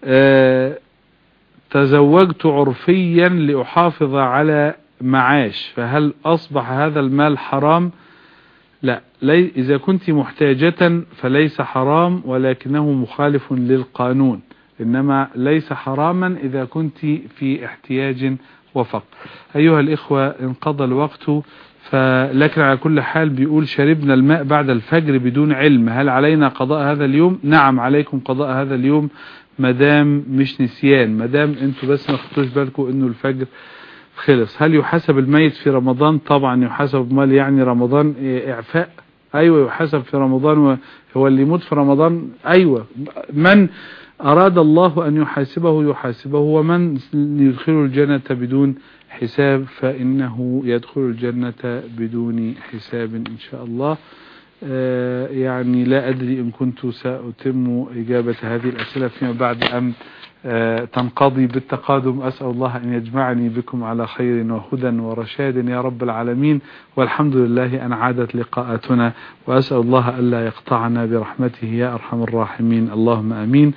آه. تزوجت عرفيا لأحافظ على معاش فهل أصبح هذا المال حرام؟ لا لي إذا كنت محتاجة فليس حرام ولكنه مخالف للقانون. إنما ليس حراما إذا كنت في احتياج وفقر أيها الإخوة انقضى الوقت فلكن على كل حال بيقول شربنا الماء بعد الفجر بدون علم. هل علينا قضاء هذا اليوم؟ نعم عليكم قضاء هذا اليوم مدام مش نسيان. مدام أنتوا بس ما خدتوش بالكم إنه الفجر خلص. هل يحسب الميت في رمضان؟ طبعا يحسب مال يعني رمضان إعفاء. أيوه يحسب في رمضان هو اللي يموت في رمضان؟ أيوه. من أراد الله أن يحاسبه يحاسبه ومن يدخله الجنة بدون حساب فإنه يدخل الجنة بدون حساب إن شاء الله. آه، يعني لا أدري إن كنت سأتم إجابة هذه الأسئلة فيما بعد أم آه، تنقضي بالتقادم. أسأل الله أن يجمعني بكم على خير وهدى ورشاد يا رب العالمين. والحمد لله أن عادت لقاءاتنا. وأسأل الله ألا يقطعنا برحمته يا أرحم الراحمين. اللهم أمين.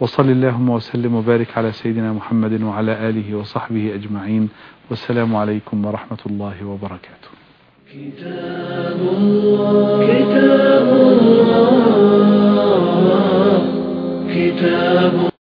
وصل اللهم وسلم وبارك على سيدنا محمد وعلى آله وصحبه أجمعين. والسلام عليكم ورحمة الله وبركاته. كتاب الله كتاب الله كتاب